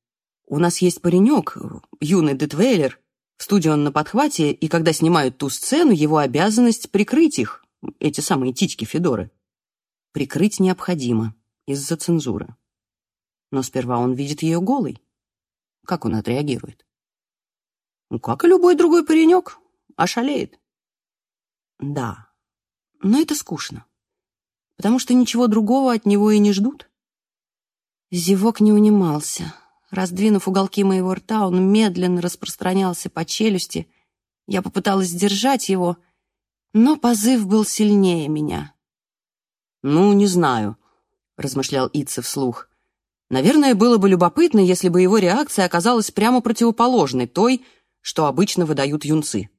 S1: У нас есть паренек, юный Детвейлер, в студии он на подхвате, и когда снимают ту сцену, его обязанность прикрыть их, эти самые титьки Федоры. Прикрыть необходимо из-за цензуры. Но сперва он видит ее голой. Как он отреагирует? Ну, как и любой другой паренек, ошалеет. Да, но это скучно, потому что ничего другого от него и не ждут. Зевок не унимался. Раздвинув уголки моего рта, он медленно распространялся по челюсти. Я попыталась сдержать его, но позыв был сильнее меня. «Ну, не знаю», — размышлял Итце вслух. «Наверное, было бы любопытно, если бы его реакция оказалась прямо противоположной той, что обычно выдают юнцы.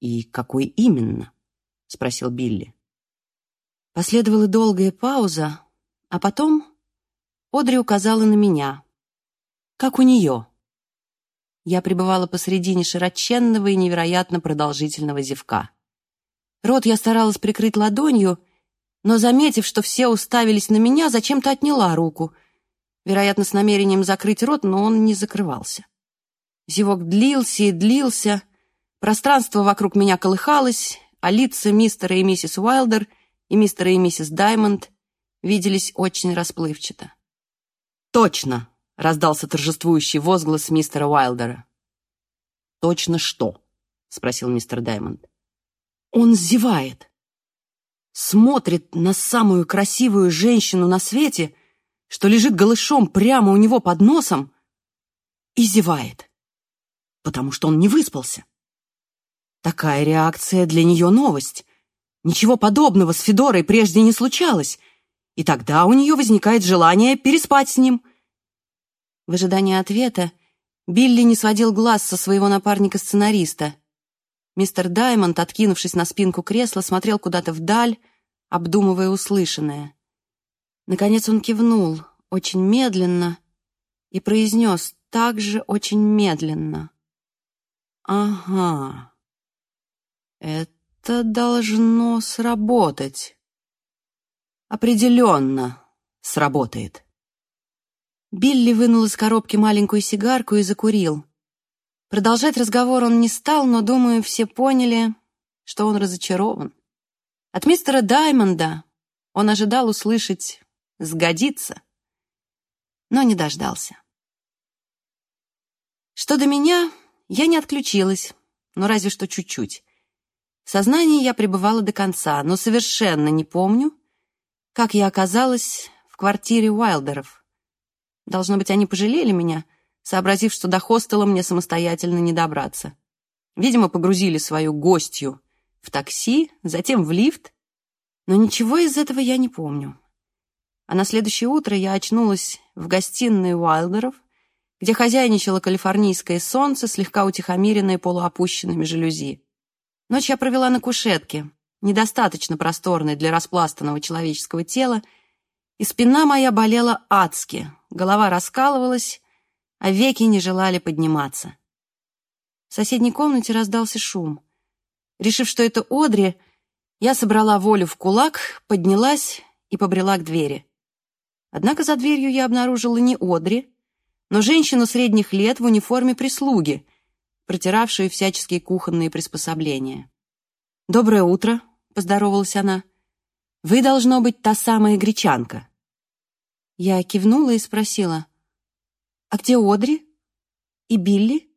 S1: «И какой именно?» — спросил Билли. Последовала долгая пауза, а потом Одри указала на меня. Как у нее. Я пребывала посредине широченного и невероятно продолжительного зевка. Рот я старалась прикрыть ладонью, но, заметив, что все уставились на меня, зачем-то отняла руку, вероятно, с намерением закрыть рот, но он не закрывался. Зевок длился и длился. Пространство вокруг меня колыхалось, а лица мистера и миссис Уайлдер и мистера и миссис Даймонд виделись очень расплывчато. «Точно!» — раздался торжествующий возглас мистера Уайлдера. «Точно что?» — спросил мистер Даймонд. «Он зевает. Смотрит на самую красивую женщину на свете, что лежит голышом прямо у него под носом, и зевает потому что он не выспался. Такая реакция для нее новость. Ничего подобного с Федорой прежде не случалось, и тогда у нее возникает желание переспать с ним. В ожидании ответа Билли не сводил глаз со своего напарника-сценариста. Мистер Даймонд, откинувшись на спинку кресла, смотрел куда-то вдаль, обдумывая услышанное. Наконец он кивнул, очень медленно, и произнес также очень медленно. Ага. Это должно сработать. Определенно сработает. Билли вынул из коробки маленькую сигарку и закурил. Продолжать разговор он не стал, но, думаю, все поняли, что он разочарован. От мистера Даймонда он ожидал услышать «сгодится», но не дождался. Что до меня, я не отключилась, но разве что чуть-чуть. В сознании я пребывала до конца, но совершенно не помню, как я оказалась в квартире Уайлдеров. Должно быть, они пожалели меня, сообразив, что до хостела мне самостоятельно не добраться. Видимо, погрузили свою гостью в такси, затем в лифт, но ничего из этого я не помню. А на следующее утро я очнулась в гостиной Уайлдеров — где хозяйничало калифорнийское солнце, слегка утихомиренное полуопущенными жалюзи. Ночь я провела на кушетке, недостаточно просторной для распластанного человеческого тела, и спина моя болела адски, голова раскалывалась, а веки не желали подниматься. В соседней комнате раздался шум. Решив, что это Одри, я собрала волю в кулак, поднялась и побрела к двери. Однако за дверью я обнаружила не Одри, но женщину средних лет в униформе прислуги, протиравшую всяческие кухонные приспособления. «Доброе утро», — поздоровалась она. «Вы, должно быть, та самая гречанка». Я кивнула и спросила, «А где Одри? И Билли?»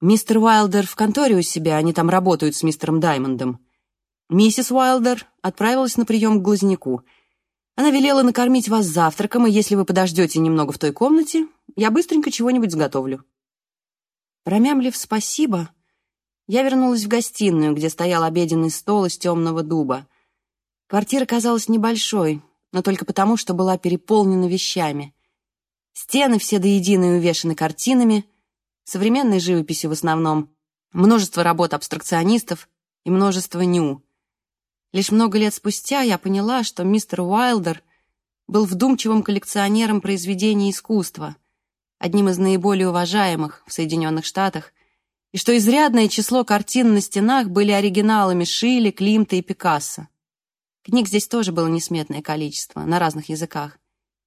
S1: «Мистер Уайлдер в конторе у себя, они там работают с мистером Даймондом. Миссис Уайлдер отправилась на прием к глазняку. Она велела накормить вас завтраком, и если вы подождете немного в той комнате, я быстренько чего-нибудь сготовлю». Промямлив спасибо, я вернулась в гостиную, где стоял обеденный стол из темного дуба. Квартира казалась небольшой, но только потому, что была переполнена вещами. Стены все до единой увешаны картинами, современной живописью в основном, множество работ абстракционистов и множество ню. Лишь много лет спустя я поняла, что мистер Уайлдер был вдумчивым коллекционером произведений искусства, одним из наиболее уважаемых в Соединенных Штатах, и что изрядное число картин на стенах были оригиналами Шилли, Климта и Пикассо. Книг здесь тоже было несметное количество, на разных языках,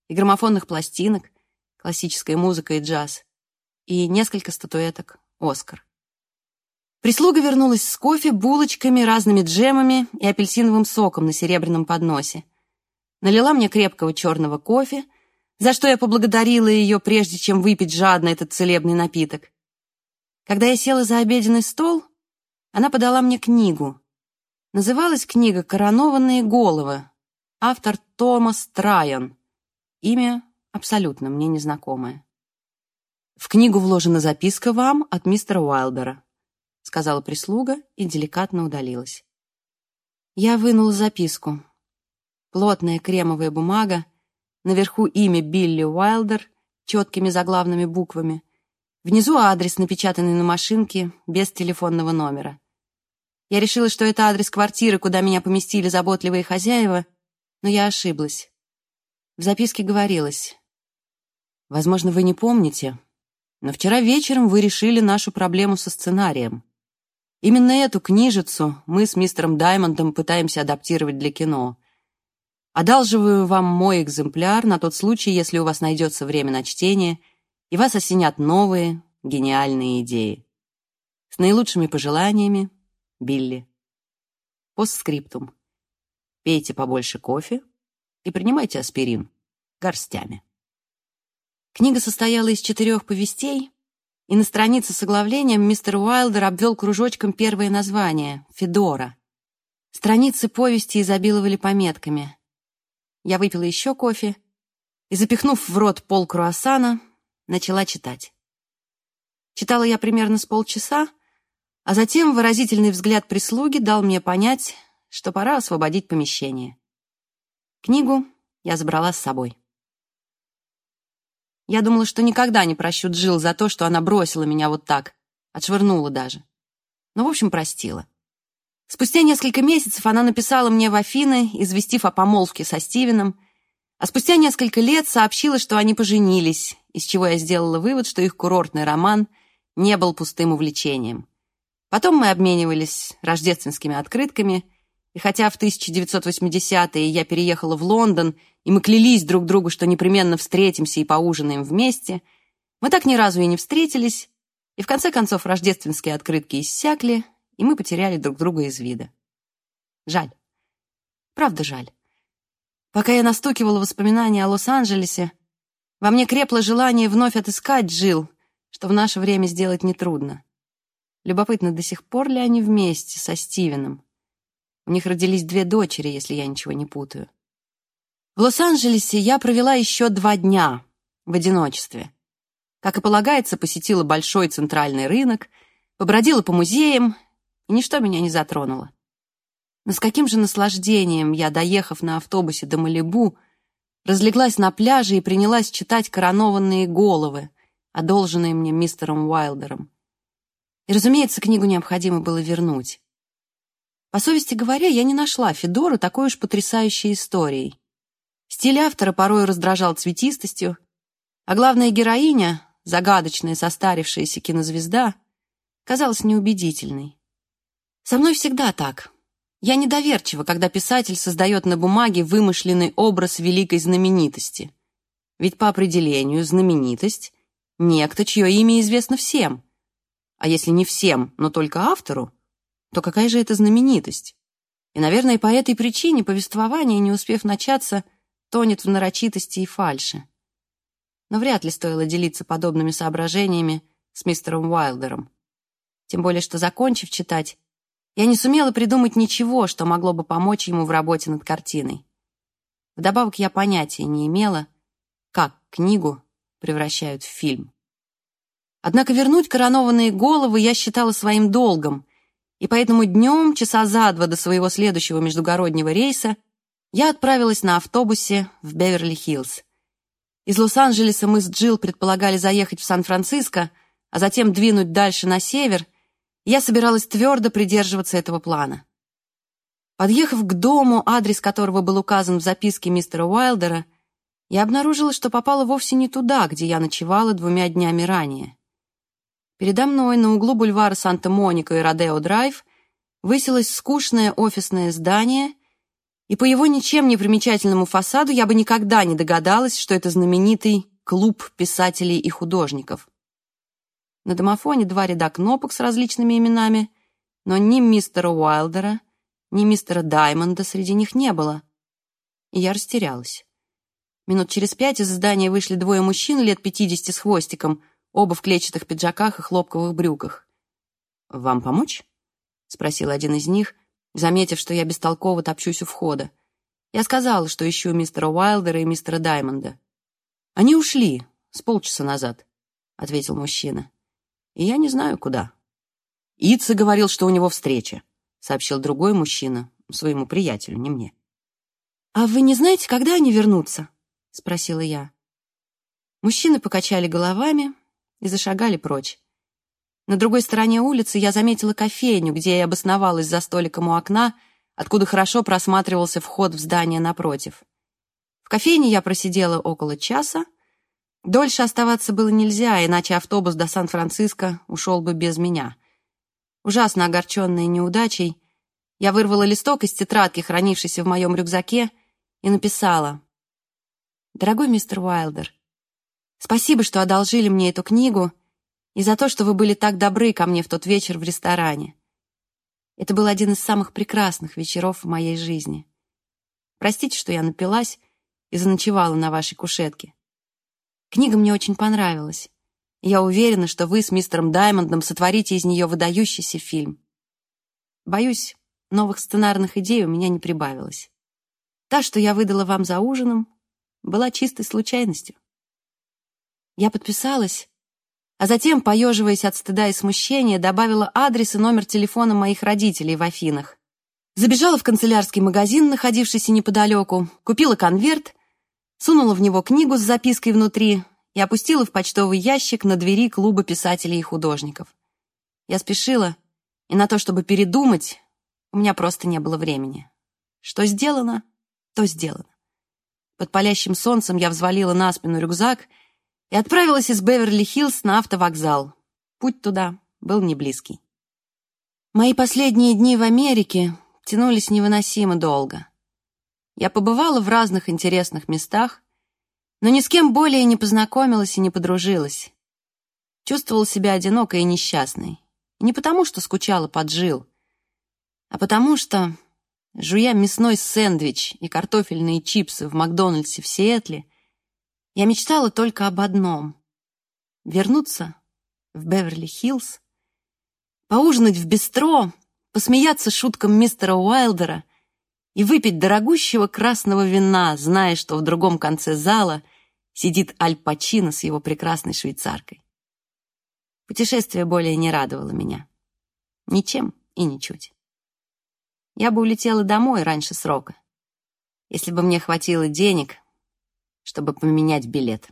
S1: и граммофонных пластинок, классическая музыка и джаз, и несколько статуэток «Оскар». Прислуга вернулась с кофе, булочками, разными джемами и апельсиновым соком на серебряном подносе. Налила мне крепкого черного кофе, за что я поблагодарила ее, прежде чем выпить жадно этот целебный напиток. Когда я села за обеденный стол, она подала мне книгу. Называлась книга «Коронованные головы», автор Томас Трайан. Имя абсолютно мне незнакомое. В книгу вложена записка вам от мистера Уайлдера. — сказала прислуга и деликатно удалилась. Я вынула записку. Плотная кремовая бумага, наверху имя Билли Уайлдер четкими заглавными буквами, внизу адрес, напечатанный на машинке, без телефонного номера. Я решила, что это адрес квартиры, куда меня поместили заботливые хозяева, но я ошиблась. В записке говорилось, «Возможно, вы не помните, но вчера вечером вы решили нашу проблему со сценарием. Именно эту книжицу мы с мистером Даймондом пытаемся адаптировать для кино. Одалживаю вам мой экземпляр на тот случай, если у вас найдется время на чтение, и вас осенят новые, гениальные идеи. С наилучшими пожеланиями, Билли. Постскриптум. Пейте побольше кофе и принимайте аспирин горстями. Книга состояла из четырех повестей, и на странице с оглавлением мистер Уайлдер обвел кружочком первое название — «Федора». Страницы повести изобиловали пометками. Я выпила еще кофе и, запихнув в рот пол круассана, начала читать. Читала я примерно с полчаса, а затем выразительный взгляд прислуги дал мне понять, что пора освободить помещение. Книгу я забрала с собой. Я думала, что никогда не прощу Джилл за то, что она бросила меня вот так, отшвырнула даже. Но, в общем, простила. Спустя несколько месяцев она написала мне в Афины, известив о помолвке со Стивеном, а спустя несколько лет сообщила, что они поженились, из чего я сделала вывод, что их курортный роман не был пустым увлечением. Потом мы обменивались рождественскими открытками, и хотя в 1980-е я переехала в Лондон и мы клялись друг другу, что непременно встретимся и поужинаем вместе, мы так ни разу и не встретились, и в конце концов рождественские открытки иссякли, и мы потеряли друг друга из вида. Жаль. Правда жаль. Пока я настукивала воспоминания о Лос-Анджелесе, во мне крепло желание вновь отыскать Джилл, что в наше время сделать нетрудно. Любопытно, до сих пор ли они вместе со Стивеном? У них родились две дочери, если я ничего не путаю. В Лос-Анджелесе я провела еще два дня в одиночестве. Как и полагается, посетила большой центральный рынок, побродила по музеям, и ничто меня не затронуло. Но с каким же наслаждением я, доехав на автобусе до Малибу, разлеглась на пляже и принялась читать коронованные головы, одолженные мне мистером Уайлдером. И, разумеется, книгу необходимо было вернуть. По совести говоря, я не нашла Федору такой уж потрясающей историей. Стиль автора порой раздражал цветистостью, а главная героиня, загадочная состарившаяся кинозвезда, казалась неубедительной. Со мной всегда так. Я недоверчива, когда писатель создает на бумаге вымышленный образ великой знаменитости. Ведь по определению знаменитость — некто, чье имя известно всем. А если не всем, но только автору, то какая же это знаменитость? И, наверное, по этой причине повествование, не успев начаться, — тонет в нарочитости и фальше. Но вряд ли стоило делиться подобными соображениями с мистером Уайлдером. Тем более, что, закончив читать, я не сумела придумать ничего, что могло бы помочь ему в работе над картиной. Вдобавок я понятия не имела, как книгу превращают в фильм. Однако вернуть коронованные головы я считала своим долгом, и поэтому днем, часа за два до своего следующего междугороднего рейса, я отправилась на автобусе в Беверли-Хиллз. Из Лос-Анджелеса мы с Джилл предполагали заехать в Сан-Франциско, а затем двинуть дальше на север. Я собиралась твердо придерживаться этого плана. Подъехав к дому, адрес которого был указан в записке мистера Уайлдера, я обнаружила, что попала вовсе не туда, где я ночевала двумя днями ранее. Передо мной на углу бульвара Санта-Моника и Родео-Драйв высилось скучное офисное здание, и по его ничем не примечательному фасаду я бы никогда не догадалась, что это знаменитый клуб писателей и художников. На домофоне два ряда кнопок с различными именами, но ни мистера Уайлдера, ни мистера Даймонда среди них не было. И я растерялась. Минут через пять из здания вышли двое мужчин лет пятидесяти с хвостиком, оба в клетчатых пиджаках и хлопковых брюках. «Вам помочь?» — спросил один из них, заметив, что я бестолково топчусь у входа. Я сказала, что ищу мистера Уайлдера и мистера Даймонда. «Они ушли с полчаса назад», — ответил мужчина. «И я не знаю, куда». «Итса говорил, что у него встреча», — сообщил другой мужчина, своему приятелю, не мне. «А вы не знаете, когда они вернутся?» — спросила я. Мужчины покачали головами, и зашагали прочь. На другой стороне улицы я заметила кофейню, где я обосновалась за столиком у окна, откуда хорошо просматривался вход в здание напротив. В кофейне я просидела около часа. Дольше оставаться было нельзя, иначе автобус до Сан-Франциско ушел бы без меня. Ужасно огорченная неудачей, я вырвала листок из тетрадки, хранившейся в моем рюкзаке, и написала. «Дорогой мистер Уайлдер, Спасибо, что одолжили мне эту книгу и за то, что вы были так добры ко мне в тот вечер в ресторане. Это был один из самых прекрасных вечеров в моей жизни. Простите, что я напилась и заночевала на вашей кушетке. Книга мне очень понравилась. я уверена, что вы с мистером Даймондом сотворите из нее выдающийся фильм. Боюсь, новых сценарных идей у меня не прибавилось. Та, что я выдала вам за ужином, была чистой случайностью. Я подписалась, а затем, поеживаясь от стыда и смущения, добавила адрес и номер телефона моих родителей в Афинах. Забежала в канцелярский магазин, находившийся неподалеку, купила конверт, сунула в него книгу с запиской внутри и опустила в почтовый ящик на двери клуба писателей и художников. Я спешила, и на то, чтобы передумать, у меня просто не было времени. Что сделано, то сделано. Под палящим солнцем я взвалила на спину рюкзак — и отправилась из Беверли-Хиллз на автовокзал. Путь туда был не близкий. Мои последние дни в Америке тянулись невыносимо долго. Я побывала в разных интересных местах, но ни с кем более не познакомилась и не подружилась. Чувствовала себя одинокой и несчастной. И не потому, что скучала под Жил, а потому что, жуя мясной сэндвич и картофельные чипсы в Макдональдсе в Сиэтле, я мечтала только об одном — вернуться в Беверли-Хиллз, поужинать в бистро, посмеяться шуткам мистера Уайлдера и выпить дорогущего красного вина, зная, что в другом конце зала сидит Аль Пачино с его прекрасной швейцаркой. Путешествие более не радовало меня. Ничем и ничуть. Я бы улетела домой раньше срока, если бы мне хватило денег чтобы поменять билет.